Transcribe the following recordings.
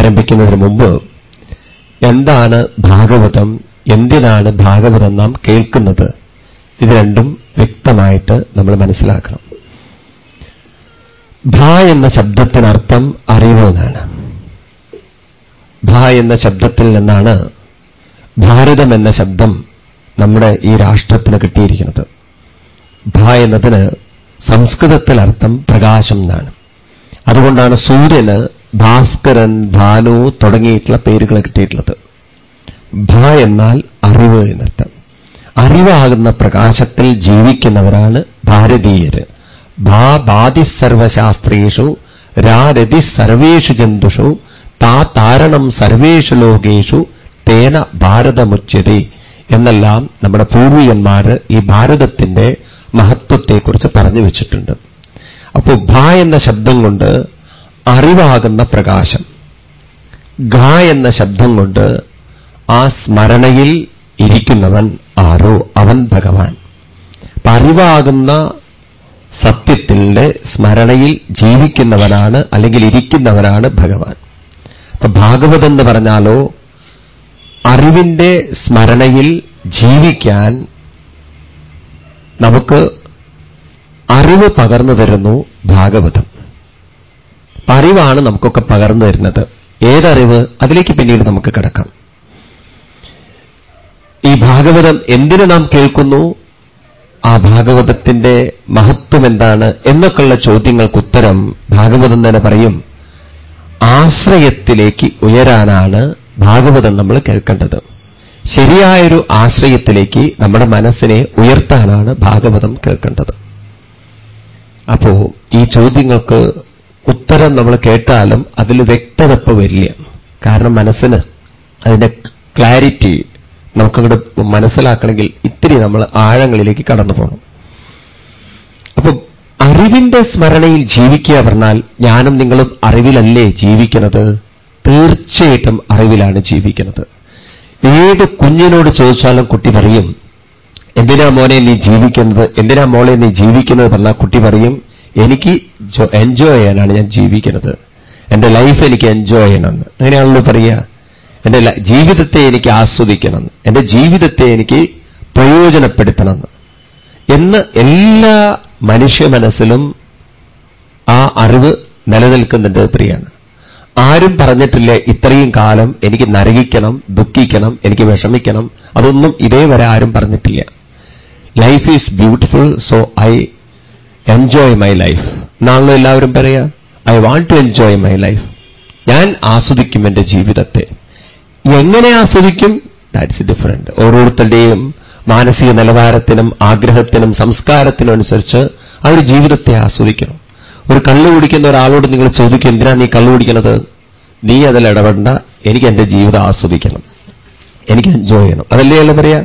ആരംഭിക്കുന്നതിന് മുമ്പ് എന്താണ് ഭാഗവതം എന്തിനാണ് ഭാഗവതം നാം കേൾക്കുന്നത്? ഇത് രണ്ടും വ്യക്തമായിട്ട് നമ്മൾ മനസ്സിലാക്കണം. ഭ എന്ന ശബ്ദത്തിനർത്ഥം അറിവ് എന്നാണ്. ഭ എന്ന ശബ്ദത്തിൽ നിന്നാണ് ഭാരതം എന്ന ശബ്ദം നമ്മുടെ ഈ രാഷ്ട്രത്തിന് കിട്ടിയിരിക്കുന്നത്. ഭ എന്നതിന് സംസ്കൃതത്തിൽ അർത്ഥം പ്രകാശം എന്നാണ്. അതുകൊണ്ടാണ് സൂര്യന് ഭാസ്കരൻ ഭാനു തുടങ്ങിയിട്ടുള്ള പേരുകൾ കിട്ടിയിട്ടുള്ളത്. ഭ എന്നാൽ അറിവ് എന്നർത്ഥം. അറിവാകുന്ന പ്രകാശത്തിൽ ജീവിക്കുന്നവരാണ് ഭാരതീയര്. ഭാ ബാധി സർവശാസ്ത്രേഷു രാരതി സർവേഷു ജന്തുഷു താ താരണം സർവേഷു ലോകേഷു തേന ഭാരതമുച്ചതി എന്നെല്ലാം നമ്മുടെ പൂർവികന്മാർ ഈ ഭാരതത്തിന്റെ മഹത്വത്തെക്കുറിച്ച് പറഞ്ഞു വെച്ചിട്ടുണ്ട്. അപ്പോൾ ഭ എന്ന ശബ്ദം കൊണ്ട് അറിവാകുന്ന പ്രകാശം. ഗ എന്ന ശബ്ദം കൊണ്ട് ആ സ്മരണയിൽ ഇരിക്കുന്നവൻ ആരോ? അവൻ ഭഗവാൻ. അറിവാകുന്ന സത്യത്തിന്റെ സ്മരണയിൽ ജീവിക്കുന്നവനാണ് അല്ലെങ്കിൽ ഇരിക്കുന്നവനാണ് ഭഗവാൻ. അപ്പൊ ഭാഗവതം എന്ന് പറഞ്ഞാലോ അറിവിന്റെ സ്മരണയിൽ ജീവിക്കാൻ നമുക്ക് അറിവ് പകർന്നു തരുന്നു ഭാഗവതം. അറിവാണ് നമുക്കൊക്കെ പകർന്നു തരുന്നത്. ഏതറിവ്? അതിലേക്ക് പിന്നീട് നമുക്ക് കിടക്കാം. ഈ ഭാഗവതം എന്തിനു നാം കേൾക്കുന്നു? ആ ഭാഗവതത്തിന്റെ മഹത്വം എന്താണ് എന്നൊക്കെയുള്ള ചോദ്യങ്ങൾക്ക് ഉത്തരം ഭാഗവതം തന്നെ പറയും. ആശ്രയത്തിലേക്ക് ഉയരാനാണ് ഭാഗവതം നമ്മൾ കേൾക്കേണ്ടത്. ശരിയായൊരു ആശ്രയത്തിലേക്ക് നമ്മുടെ മനസ്സിനെ ഉയർത്താനാണ് ഭാഗവതം കേൾക്കേണ്ടത്. അപ്പോ ഈ ചോദ്യങ്ങൾക്ക് ഉത്തരം നമ്മൾ കേട്ടാലും അതിൽ വ്യക്തത ഇപ്പൊ വരില്ല. കാരണം മനസ്സിന് അതിന്റെ ക്ലാരിറ്റി നമുക്കങ്ങോട്ട് മനസ്സിലാക്കണമെങ്കിൽ ഇത്തിരി നമ്മൾ ആഴങ്ങളിലേക്ക് കടന്നു പോകണം അപ്പൊ അറിവിന്റെ സ്മരണയിൽ ജീവിക്കുക പറഞ്ഞാൽ ഞാനും നിങ്ങളും അറിവിലല്ലേ ജീവിക്കുന്നത്? തീർച്ചയായിട്ടും അറിവിലാണ് ജീവിക്കുന്നത്. ഏത് കുഞ്ഞിനോട് ചോദിച്ചാലും കുട്ടി പറയും എന്തിനാ മോനെ നീ ജീവിക്കുന്നത്? എന്തിനാ മോളെ നീ ജീവിക്കുന്നത്? പറഞ്ഞാൽ കുട്ടി പറയും എനിക്ക് എൻജോയ് ചെയ്യാനാണ് ഞാൻ ജീവിക്കുന്നത്. എന്റെ ലൈഫ് എനിക്ക് എൻജോയ് ചെയ്യണമെന്ന് അങ്ങനെയാണല്ലോ പറയുക. എന്റെ ജീവിതത്തെ എനിക്ക് ആസ്വദിക്കണം. എന്റെ ജീവിതത്തെ എനിക്ക് പ്രയോജനപ്പെടുത്തണമെന്ന് എന്ന് എല്ലാ മനുഷ്യ മനസ്സിലും ആ അറിവ് നിലനിൽക്കുന്നുണ്ട് പ്രിയാണ് ആരും പറഞ്ഞിട്ടില്ല ഇത്രയും കാലം എനിക്ക് നരകിക്കണം ദുഃഖിക്കണം എനിക്ക് വിഷമിക്കണം. അതൊന്നും ഇതേവരെ ആരും പറഞ്ഞിട്ടില്ല. Life is beautiful so I enjoy my life നാളെ എല്ലാവരും പറയാ I want to enjoy my life ഞാൻ ആസ്വദിക്കും എന്റെ ജീവിതത്തെ. എങ്ങനെ ആസ്വദിക്കും? ദാറ്റ്സ് ഡിഫറെന്റ് ഓരോരുത്തരുടെയും മാനസിക നിലവാരത്തിനും ആഗ്രഹത്തിനും സംസ്കാരത്തിനും അനുസരിച്ച് അവർ ജീവിതത്തെ ആസ്വദിക്കണം. ഒരു കള്ളു കുടിക്കുന്ന ഒരാളോട് നിങ്ങൾ ചോദിക്കും എന്തിനാ നീ കള്ളു കുടിക്കണത് നീ അതിൽ ഇടപെടണ്ട. എനിക്ക് എന്റെ ജീവിതം ആസ്വദിക്കണം. എനിക്ക് എൻജോയ് ചെയ്യണം. അതല്ലേ അല്ല പറയാ?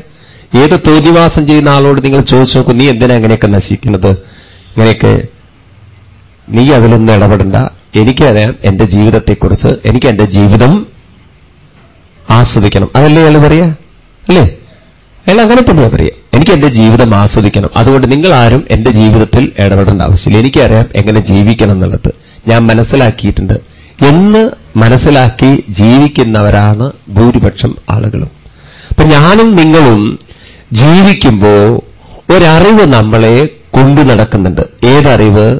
ഏത് തോന്നിവാസം ചെയ്യുന്ന ആളോട് നിങ്ങൾ ചോദിച്ചു നോക്കും നീ എന്തിനാ എങ്ങനെയൊക്കെ നശിക്കുന്നത്? ഇങ്ങനെയൊക്കെ നീ അതിലൊന്നും ഇടപെടണ്ട. എനിക്കറിയാം എന്റെ ജീവിതത്തെക്കുറിച്ച് എനിക്ക് എന്റെ ജീവിതം ആസ്വദിക്കണം. അതല്ലേ അയാൾ പറയാ അല്ലേ? അയാൾ അങ്ങനെ തന്നെയാ പറയാ എനിക്ക് എന്റെ ജീവിതം ആസ്വദിക്കണം. അതുകൊണ്ട് നിങ്ങൾ ആരും എന്റെ ജീവിതത്തിൽ ഇടപെടേണ്ട ആവശ്യമില്ല. എനിക്കറിയാം എങ്ങനെ ജീവിക്കണം എന്നുള്ളത്. ഞാൻ മനസ്സിലാക്കിയിട്ടുണ്ട്. എന്ന് മനസ്സിലാക്കി ജീവിക്കുന്നവരാണ് ഭൂരിപക്ഷം ആളുകളും. അപ്പൊ ഞാനും നിങ്ങളും ജീവിക്കുമ്പോ ഒരറിവ് നമ്മളെ കൊണ്ടു നടക്കുന്നുണ്ട്. ഏതറിവ്?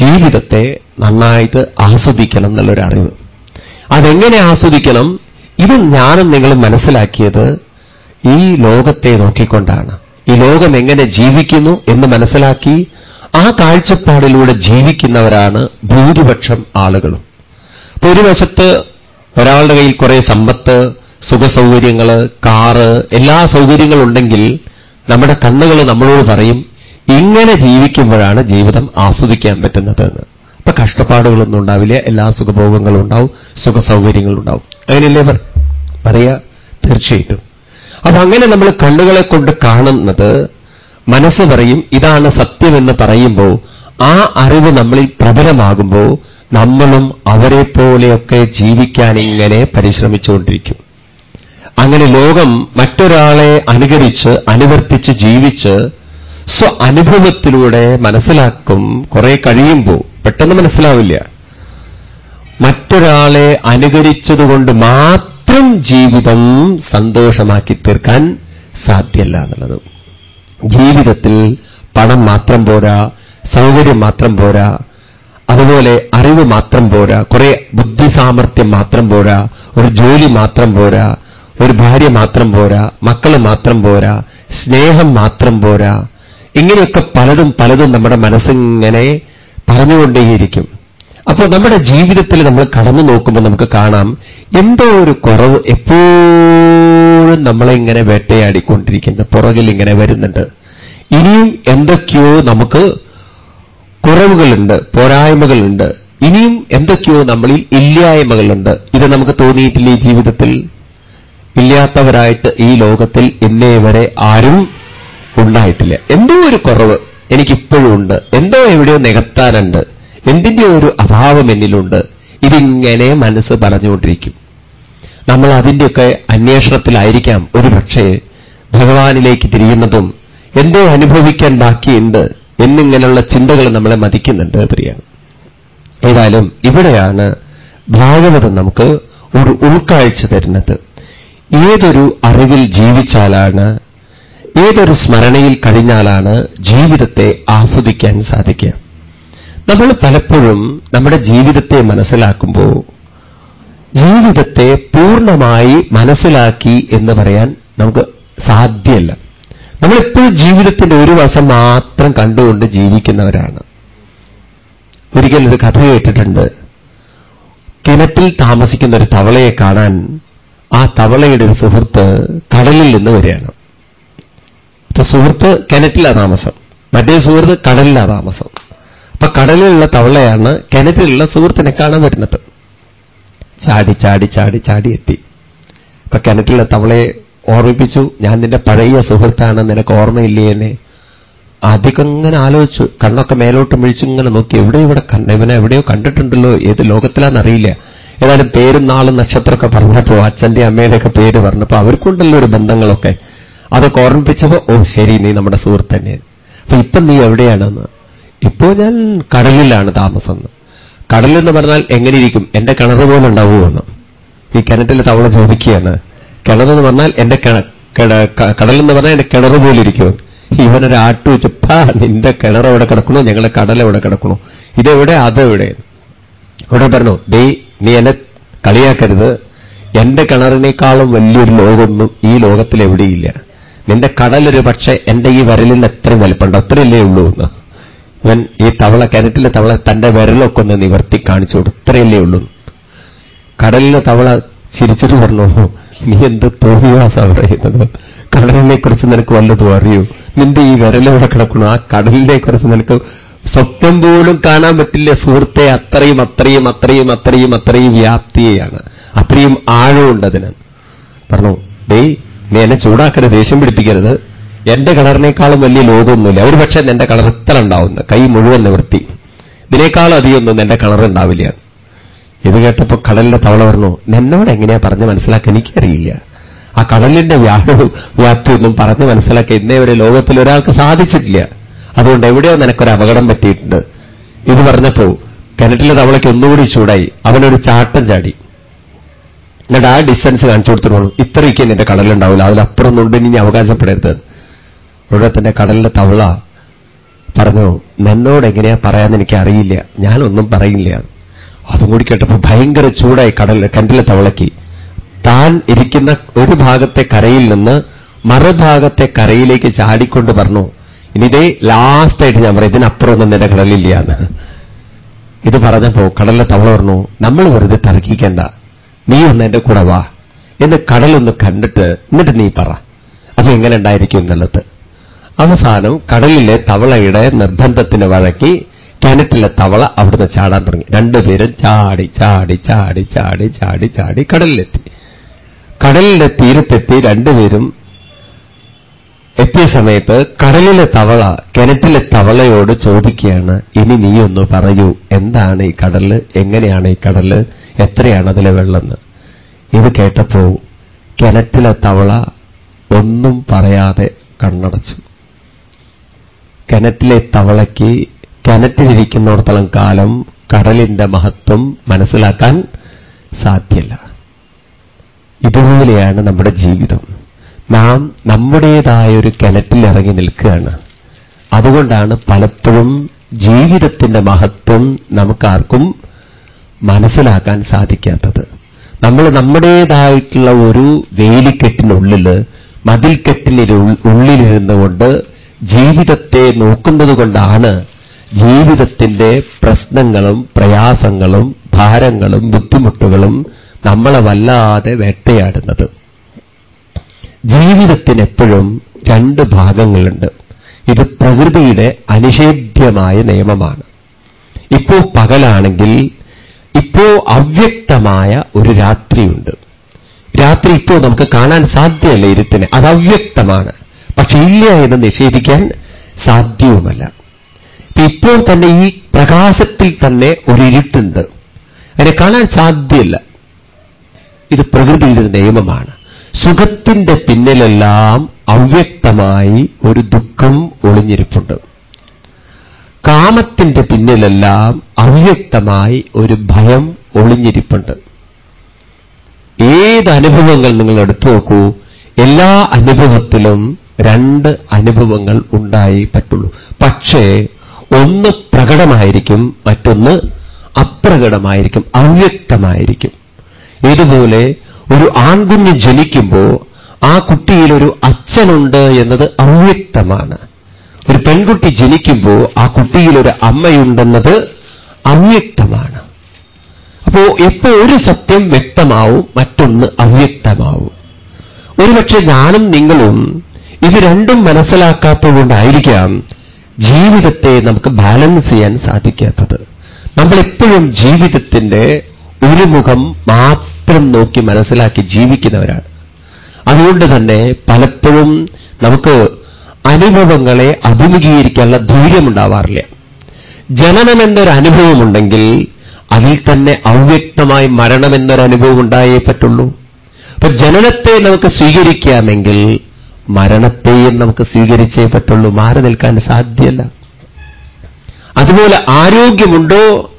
ജീവിതത്തെ നന്നായിട്ട് ആസ്വദിക്കണം എന്നുള്ളൊരു അറിവ്. അതെങ്ങനെ ആസ്വദിക്കണം? ഇത് ഞാനും നിങ്ങളും മനസ്സിലാക്കിയത് ഈ ലോകത്തെ നോക്കിക്കൊണ്ടാണ്. ഈ ലോകം എങ്ങനെ ജീവിക്കുന്നു എന്ന് മനസ്സിലാക്കി ആ കാഴ്ചപ്പാടിലൂടെ ജീവിക്കുന്നവരാണ് ഭൂരിപക്ഷം ആളുകളും. ഇപ്പൊ ഒരു വശത്ത് ഒരാളുടെ കയ്യിൽ കുറെ സമ്പത്ത് സുഖസൗകര്യങ്ങൾ കാറ് എല്ലാ സൗകര്യങ്ങളുണ്ടെങ്കിൽ നമ്മുടെ കണ്ണുകൾ നമ്മളോട് പറയും ഇങ്ങനെ ജീവിക്കുമ്പോഴാണ് ജീവിതം ആസ്വദിക്കാൻ പറ്റുന്നത്. എന്ന് കഷ്ടപ്പാടുകളൊന്നും ഉണ്ടാവില്ല എല്ലാ സുഖഭോഗങ്ങളും ഉണ്ടാവും സുഖ സൗകര്യങ്ങളും ഉണ്ടാവും അങ്ങനെയല്ലേ പറയാ തീർച്ചയായിട്ടും. അപ്പൊ അങ്ങനെ നമ്മൾ കണ്ണുകളെ കൊണ്ട് കാണുന്നത് മനസ്സ് പറയും ഇതാണ് സത്യമെന്ന് പറയുമ്പോൾ ആ അറിവ് നമ്മളിൽ പ്രബലമാകുമ്പോൾ നമ്മളും അവരെ പോലെയൊക്കെ ജീവിക്കാൻ ഇങ്ങനെ പരിശ്രമിച്ചുകൊണ്ടിരിക്കും. അങ്ങനെ ലോകം മറ്റൊരാളെ അനുകരിച്ച് അനുവർത്തിച്ച് ജീവിച്ച് സ്വ അനുഭവത്തിലൂടെ മനസ്സിലാക്കും കുറെ കഴിയുമ്പോൾ പെട്ടെന്ന് മനസ്സിലാവില്ല. മറ്റൊരാളെ അനുകരിച്ചതുകൊണ്ട് മാത്രം ജീവിതം സന്തോഷമാക്കി തീർക്കാൻ സാധ്യല്ല എന്നുള്ളത്. ജീവിതത്തിൽ പണം മാത്രം പോരാ സൗകര്യം മാത്രം പോരാ അതുപോലെ അറിവ് മാത്രം പോരാ കുറെ ബുദ്ധിസാമർത്ഥ്യം മാത്രം പോരാ ഒരു ജോലി മാത്രം പോരാ ഒരു ഭാര്യ മാത്രം പോരാ മക്കൾ മാത്രം പോരാ സ്നേഹം മാത്രം പോരാ ഇങ്ങനെയൊക്കെ പലതും പലതും നമ്മുടെ മനസ്സിങ്ങനെ പറഞ്ഞുകൊണ്ടേയിരിക്കും. അപ്പോൾ നമ്മുടെ ജീവിതത്തിൽ നമ്മൾ കടന്നു നോക്കുമ്പോൾ നമുക്ക് കാണാം എന്തോ ഒരു കുറവ് എപ്പോഴും നമ്മളെ ഇങ്ങനെ വേട്ടയാടിക്കൊണ്ടിരിക്കുന്നു പുറകിൽ ഇങ്ങനെ വരുന്നുണ്ട്. ഇനിയും എന്തൊക്കെയോ നമുക്ക് കുറവുകളുണ്ട് പോരായ്മകളുണ്ട്. ഇനിയും എന്തൊക്കെയോ നമ്മളിൽ ഇല്ലായ്മകളുണ്ട്. ഇത് നമുക്ക് തോന്നിയിട്ടില്ല ഈ ജീവിതത്തിൽ? ഇല്ലാത്തവരായിട്ട് ഈ ലോകത്തിൽ ഇന്നേ വരെ ആരും ഉണ്ടായിട്ടില്ല. എന്തോ ഒരു കുറവ് എനിക്കിപ്പോഴും ഉണ്ട്. എന്തോ എവിടെയോ നികത്താനുണ്ട്. എന്തിന്റെ ഒരു അഭാവം എന്നിലുണ്ട്. ഇതിങ്ങനെ മനസ്സ് പറഞ്ഞുകൊണ്ടിരിക്കും. നമ്മൾ അതിന്റെയൊക്കെ അന്വേഷണത്തിലായിരിക്കാം ഒരു പക്ഷേ ഭഗവാനിലേക്ക് തിരിയുന്നതും എന്തോ അനുഭവിക്കാൻ ബാക്കിയുണ്ട് എന്നിങ്ങനെയുള്ള ചിന്തകൾ നമ്മളെ മതിക്കുന്നുണ്ട് പ്രിയാണ് ഏതായാലും ഇവിടെയാണ് ഭാഗവതം നമുക്ക് ഒരു ഉൾക്കാഴ്ച തരുന്നത്. ഏതൊരു അറിവിൽ ജീവിച്ചാലാണ് ഏതൊരു സ്മരണയിൽ കഴിഞ്ഞാലാണ് ജീവിതത്തെ ആസ്വദിക്കാൻ സാധിക്കുക? നമ്മൾ പലപ്പോഴും നമ്മുടെ ജീവിതത്തെ മനസ്സിലാക്കുമ്പോൾ ജീവിതത്തെ പൂർണമായി മനസ്സിലാക്കി എന്ന് പറയാൻ നമുക്ക് സാധ്യമല്ല നമ്മളെപ്പോഴും ജീവിതത്തിന്റെ ഒരു വശം മാത്രം കണ്ടുകൊണ്ട് ജീവിക്കുന്നവരാണ്. ഒരിക്കൽ ഒരു കഥ കേട്ടിട്ടുണ്ട്. കിണറ്റിൽ താമസിക്കുന്ന ഒരു തവളയെ കാണാൻ ആ തവളയുടെ ഒരു സുഹൃത്ത് കടലിൽ നിന്ന് വരികയാണ്. സുഹൃത്ത് കിണറ്റിലാ താമസം. മറ്റേ സുഹൃത്ത് കടലിലാ താമസം. അപ്പൊ കടലിലുള്ള തവളയാണ് കിണറ്റിലുള്ള സുഹൃത്തിനെ കാണാൻ വരുന്നത്. ചാടി ചാടി ചാടി ചാടി എത്തി. അപ്പൊ കിണറ്റിലുള്ള തവളയെ ഓർമ്മിപ്പിച്ചു. ഞാൻ നിന്റെ പഴയ സുഹൃത്താണ്. നിനക്ക് ഓർമ്മയില്ലേ എന്നെ? അധികം ഇങ്ങനെ ആലോചിച്ചു. കണ്ണൊക്കെ മേലോട്ട് മിഴിച്ചിങ്ങനെ നോക്കി. എവിടെയോ ഇവിടെ കണ്ട ഇവനെ എവിടെയോ കണ്ടിട്ടുണ്ടല്ലോ. ഏത് ലോകത്തിലാണെന്നറിയില്ല ഏതായാലും പേരും നാളും നക്ഷത്രമൊക്കെ പറഞ്ഞപ്പോ അച്ഛന്റെ അമ്മയുടെയൊക്കെ പേര് പറഞ്ഞപ്പോ അവർക്കുണ്ടല്ലോ ഒരു ബന്ധങ്ങളൊക്കെ. അതൊക്കെ ഓർമ്മിപ്പിച്ചപ്പോ ഓ ശരി നീ നമ്മുടെ സുഹൃത്ത് തന്നെയാണ് അപ്പൊ ഇപ്പം നീ എവിടെയാണെന്ന്? ഇപ്പോ ഞാൻ കടലിലാണ് താമസം കടലെന്ന് പറഞ്ഞാൽ എങ്ങനെയിരിക്കും? എന്റെ കിണർ പോലെ ഉണ്ടാവുമെന്ന്. ഈ കിണറ്റിൽ തവള ചോദിക്കുകയാണ്. കിണറെന്ന് പറഞ്ഞാൽ എന്റെ കടലെന്ന് പറഞ്ഞാൽ എന്റെ കിണർ പോലെ ഇരിക്കും. ഇവനൊരു ആട്ടു വെച്ചപ്പാ നിന്റെ കിണർ എവിടെ കിടക്കണോ? ഞങ്ങളെ കടൽ എവിടെ കിടക്കണോ? ഇതെവിടെ? അതെവിടെ? അവിടെ പറഞ്ഞു ദേ നീ എന്നെ കളിയാക്കരുത്. എന്റെ കിണറിനേക്കാളും വലിയൊരു ലോകമൊന്നും ഈ ലോകത്തിൽ എവിടെയില്ല നിന്റെ കടലൊരു പക്ഷേ എന്റെ ഈ വരലിന് എത്ര വലിപ്പമുണ്ട് അത്രയല്ലേ ഉള്ളൂ എന്ന്. ഇവൻ ഈ തവള കിണറ്റിലെ തവള തന്റെ വിരലൊക്കെ ഒന്ന് നിവർത്തി കാണിച്ചു കൊടുത്തു. ഇത്രയല്ലേ ഉള്ളൂ കടലിലെ തവള ചിരിച്ചിട്ട് പറഞ്ഞു നീ എന്ത് തോന്നിവാസാ പറയുന്നത് കടലിനെ കുറിച്ച് നിനക്ക് വല്ലതും അറിയൂ? നിന്റെ ഈ വിരലെവിടെ കിടക്കണു ആ കടലിനെ കുറിച്ച് നിനക്ക് സ്വപ്നം പോലും കാണാൻ പറ്റില്ല സുഹൃത്തെ. അത്രയും അത്രയും അത്രയും അത്രയും അത്രയും വ്യാപ്തിയെയാണ് അത്രയും ആഴമുണ്ട് അതിന്. പറഞ്ഞു ഡേയ് നീ എന്നെ ചൂടാക്കരുത് ദേഷ്യം പിടിപ്പിക്കരുത്. എന്റെ കളറിനേക്കാളും വലിയ ലോകമൊന്നുമില്ല ഒരു പക്ഷേ എന്റെ കളർ ഇത്ര ഉണ്ടാവുന്ന. കൈ മുഴുവൻ നിവൃത്തി ഇതിനേക്കാളും അധികമൊന്നും എന്റെ ഉണ്ടാവില്ല. ഇത് കേട്ടപ്പോ കടലിന്റെ തവള പറഞ്ഞു എന്നോട് എങ്ങനെയാ പറഞ്ഞ് മനസ്സിലാക്കാൻ എനിക്കറിയില്ല. ആ കടലിന്റെ വ്യാഴവും വ്യാപ്തിയൊന്നും പറഞ്ഞ് മനസ്സിലാക്കി ഇന്നേ വരെ ലോകത്തിൽ ഒരാൾക്ക് സാധിച്ചിട്ടില്ല. അതുകൊണ്ട് എവിടെയോ നിനക്കൊരു അപകടം പറ്റിയിട്ടുണ്ട്. ഇത് പറഞ്ഞപ്പോ കിണറ്റിലെ തവളയ്ക്ക് ഒന്നുകൂടി ചൂടായി. അവനൊരു ചാട്ടം ചാടി. എന്നിട്ട് ആ ഡിസ്റ്റൻസ് കാണിച്ചു കൊടുത്തിട്ടുള്ളൂ. ഇത്രയ്ക്ക് നിന്റെ കടലുണ്ടാവില്ല അതിലപ്പുറം കൊണ്ട് ഇനി അവകാശപ്പെടരുത്. ഉടനെ തന്നെ കടലിലെ തവള പറഞ്ഞു നിന്നോട് എങ്ങനെയാ പറയാന്ന് എനിക്ക് അറിയില്ല ഞാനൊന്നും പറയില്ല അതും കൂടി കേട്ടപ്പോൾ ഭയങ്കര ചൂടായി കടൽ കണ്ടിലെ തവളയ്ക്ക്? താൻ ഇരിക്കുന്ന ഒരു ഭാഗത്തെ കരയിൽ നിന്ന് മറുഭാഗത്തെ കരയിലേക്ക് ചാടിക്കൊണ്ട് പറഞ്ഞു ഇനിതേ ലാസ്റ്റായിട്ട് ഞാൻ പറയും. ഇതിനപ്പുറം ഒന്നും നിന്റെ കടലില്ല എന്ന്. ഇത് പറഞ്ഞപ്പോ കടലിലെ തവള പറഞ്ഞു നമ്മൾ വെറുതെ തർക്കിക്കണ്ട. നീ ഒന്ന് എന്റെ കൂടെ വാ. എന്ന് കടലൊന്ന് കണ്ടിട്ട് എന്നിട്ട് നീ പറ. അത് എങ്ങനെ ഉണ്ടായിരിക്കും എന്നുള്ളത്. അവസാനം കടലിലെ തവളയുടെ നിർബന്ധത്തിന് വഴക്കി കിണറ്റിലെ തവള അവിടുന്ന് ചാടാൻ തുടങ്ങി. രണ്ടുപേരും ചാടി ചാടി ചാടി ചാടി ചാടി ചാടി കടലിലെത്തി. കടലിന്റെ തീരത്തെത്തി രണ്ടുപേരും എത്തിയ സമയത്ത് കടലിലെ തവള കിണറ്റിലെ തവളയോട് ചോദിക്കുകയാണ് ഇനി നീ ഒന്ന് പറയൂ എന്താണ് ഈ കടൽ എങ്ങനെയാണ് ഈ കടൽ എത്രയാണ് അതിലെ വെള്ളമെന്ന് ഇത് കേട്ടപ്പോ കിണറ്റിലെ തവള ഒന്നും പറയാതെ കണ്ണടച്ചു. കിണറ്റിലെ തവളയ്ക്ക് കിണറ്റിലിരിക്കുന്നിടത്തോളം കാലം കടലിന്റെ മഹത്വം മനസ്സിലാക്കാൻ സാധ്യല്ല. ഇതുപോലെയാണ് നമ്മുടെ ജീവിതം. നാം നമ്മുടേതായ ഒരു കിണറ്റിൽ ഇറങ്ങി നിൽക്കുകയാണ്. അതുകൊണ്ടാണ് പലപ്പോഴും ജീവിതത്തിന്റെ മഹത്വം നമുക്കാർക്കും മനസ്സിലാക്കാൻ സാധിക്കാത്തത്. നമ്മൾ നമ്മുടേതായിട്ടുള്ള ഒരു വേലിക്കെട്ടിനുള്ളിൽ മതിൽക്കെട്ടിന് ഉള്ളിലിരുന്നുകൊണ്ട് ജീവിതത്തെ നോക്കുന്നത് കൊണ്ടാണ് ജീവിതത്തിന്റെ പ്രശ്നങ്ങളും പ്രയാസങ്ങളും ഭാരങ്ങളും ബുദ്ധിമുട്ടുകളും നമ്മളെ വല്ലാതെ വേട്ടയാടുന്നത്. ജീവിതത്തിന് എപ്പോഴും രണ്ട് ഭാഗങ്ങളുണ്ട്. ഇത് പ്രകൃതിയുടെ അനിഷേധ്യമായ നിയമമാണ്. ഇപ്പോ പകലാണെങ്കിൽ ഇപ്പോ അവ്യക്തമായ ഒരു രാത്രിയുണ്ട്. രാത്രി ഇപ്പോ നമുക്ക് കാണാൻ സാധ്യമല്ല ഇരുത്തിന് അത് അവ്യക്തമാണ്. പക്ഷെ ഇല്ല എന്ന് നിഷേധിക്കാൻ സാധ്യവുമല്ല. ഇപ്പോൾ തന്നെ ഈ പ്രകാശത്തിൽ തന്നെ ഒരു ഇരുട്ടുണ്ട്. അതിനെ കാണാൻ സാധ്യമല്ല ഇത് പ്രകൃതിയുടെ നിയമമാണ്. സുഖത്തിന്റെ പിന്നിലെല്ലാം അവ്യക്തമായി ഒരു ദുഃഖം ഒളിഞ്ഞിരിപ്പുണ്ട്. കാമത്തിന്റെ പിന്നിലെല്ലാം അവ്യക്തമായി ഒരു ഭയം ഒളിഞ്ഞിരിപ്പുണ്ട്. ഏത് അനുഭവങ്ങൾ നിങ്ങൾ എടുത്തു നോക്കൂ എല്ലാ അനുഭവത്തിലും രണ്ട് അനുഭവങ്ങൾ ഉണ്ടായി പറ്റുള്ളൂ. പക്ഷേ ഒന്ന് പ്രകടമായിരിക്കും മറ്റൊന്ന് അപ്രകടമായിരിക്കും അവ്യക്തമായിരിക്കും. ഇതുപോലെ ഒരു ആൺകുഞ്ഞ് ജനിക്കുമ്പോൾ ആ കുട്ടിയിൽ ഒരു അച്ഛനുണ്ട് എന്നത് അവ്യക്തമാണ്. ഒരു പെൺകുട്ടി ജനിക്കുമ്പോൾ ആ കുട്ടിയിൽ ഒരു അമ്മയുണ്ടെന്നത് അവ്യക്തമാണ്. അപ്പോ എപ്പോ ഒരു സത്യം വ്യക്തമാവും മറ്റൊന്ന് അവ്യക്തമാവും. ഒരുപക്ഷെ ഞാനും നിങ്ങളും ഇത് രണ്ടും മനസ്സിലാക്കാത്തതുകൊണ്ടായിരിക്കാം ജീവിതത്തെ നമുക്ക് ബാലൻസ് ചെയ്യാൻ സാധിക്കാത്തത്. നമ്മളെപ്പോഴും ജീവിതത്തിന്റെ ഒരു മുഖം മാത്രം നോക്കി മനസ്സിലാക്കി ജീവിക്കുന്നവരാണ്. അതുകൊണ്ട് തന്നെ പലപ്പോഴും നമുക്ക് അനുഭവങ്ങളെ അഭിമുഖീകരിക്കാനുള്ള ധൈര്യമുണ്ടാവാറില്ല. ജനനമെന്നൊരു അനുഭവമുണ്ടെങ്കിൽ അതിൽ തന്നെ അവ്യക്തമായി മരണമെന്നൊരു അനുഭവം ഉണ്ടായേ പറ്റുള്ളൂ. അപ്പൊ ജനനത്തെ നമുക്ക് സ്വീകരിക്കാമെങ്കിൽ മരണത്തെയും നമുക്ക് സ്വീകരിച്ചേ പറ്റുള്ളൂ. മാറി നിൽക്കാൻ സാധ്യല്ല അതുപോലെ ആരോഗ്യമുണ്ടോ?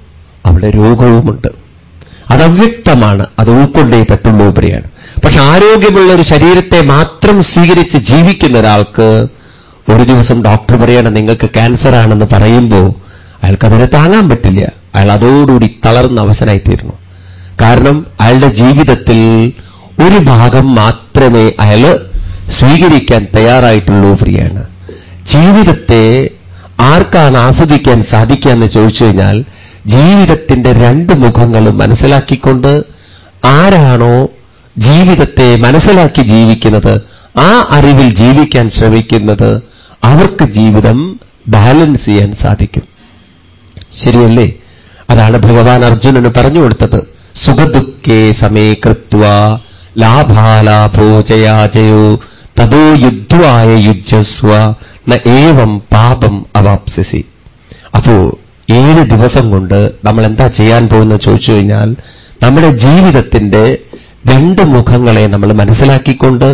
അവിടെ രോഗവുമുണ്ട്. അത് അവ്യക്തമാണ് അത് ഉൾക്കൊണ്ടേ പറ്റുള്ളൂ പ്രിയാണ് പക്ഷെ ആരോഗ്യമുള്ള ഒരു ശരീരത്തെ മാത്രം സ്വീകരിച്ച് ജീവിക്കുന്ന ഒരാൾക്ക് ഒരു ദിവസം ഡോക്ടർ പറയണം നിങ്ങൾക്ക് ക്യാൻസർ ആണെന്ന് പറയുമ്പോൾ അയാൾക്ക് അതിനെ താങ്ങാൻ പറ്റില്ല. അയാൾ അതോടുകൂടി തളർന്ന അവസരമായിത്തീരുന്നു കാരണം അയാളുടെ ജീവിതത്തിൽ ഒരു ഭാഗം മാത്രമേ അയാൾ സ്വീകരിക്കാൻ തയ്യാറായിട്ടുള്ളൂ ഫ്രീയാണ് ജീവിതത്തെ ആർക്കാണ് ആസ്വദിക്കാൻ സാധിക്കുക എന്ന് ചോദിച്ചു കഴിഞ്ഞാൽ ജീവിതത്തിന്റെ രണ്ട് മുഖങ്ങളും മനസ്സിലാക്കിക്കൊണ്ട് ആരാണോ ജീവിതത്തെ മനസ്സിലാക്കി ജീവിക്കുന്നത് ആ അറിവിൽ ജീവിക്കാൻ ശ്രമിക്കുന്നത് അവർക്ക് ജീവിതം ബാലൻസ് ചെയ്യാൻ സാധിക്കും. ശരിയല്ലേ? അതാണ് ഭഗവാൻ അർജുനന് പറഞ്ഞു കൊടുത്തത്. സുഖദുഃഖേ സമേ കൃത്വ ലാഭാലാഭോചയാചയോ തതോ യുദ്ധ്വായ യുജസ്വ ന ഏവം പാപം അവാപ്സ്യസി. അപ്പോ ഏഴ് ദിവസം കൊണ്ട് നമ്മൾ എന്താ ചെയ്യാൻ പോകുന്നത് ചോദിച്ചു കഴിഞ്ഞാൽ നമ്മുടെ ജീവിതത്തിന്റെ രണ്ട് മുഖങ്ങളെ നമ്മൾ മനസ്സിലാക്കിക്കൊണ്ട്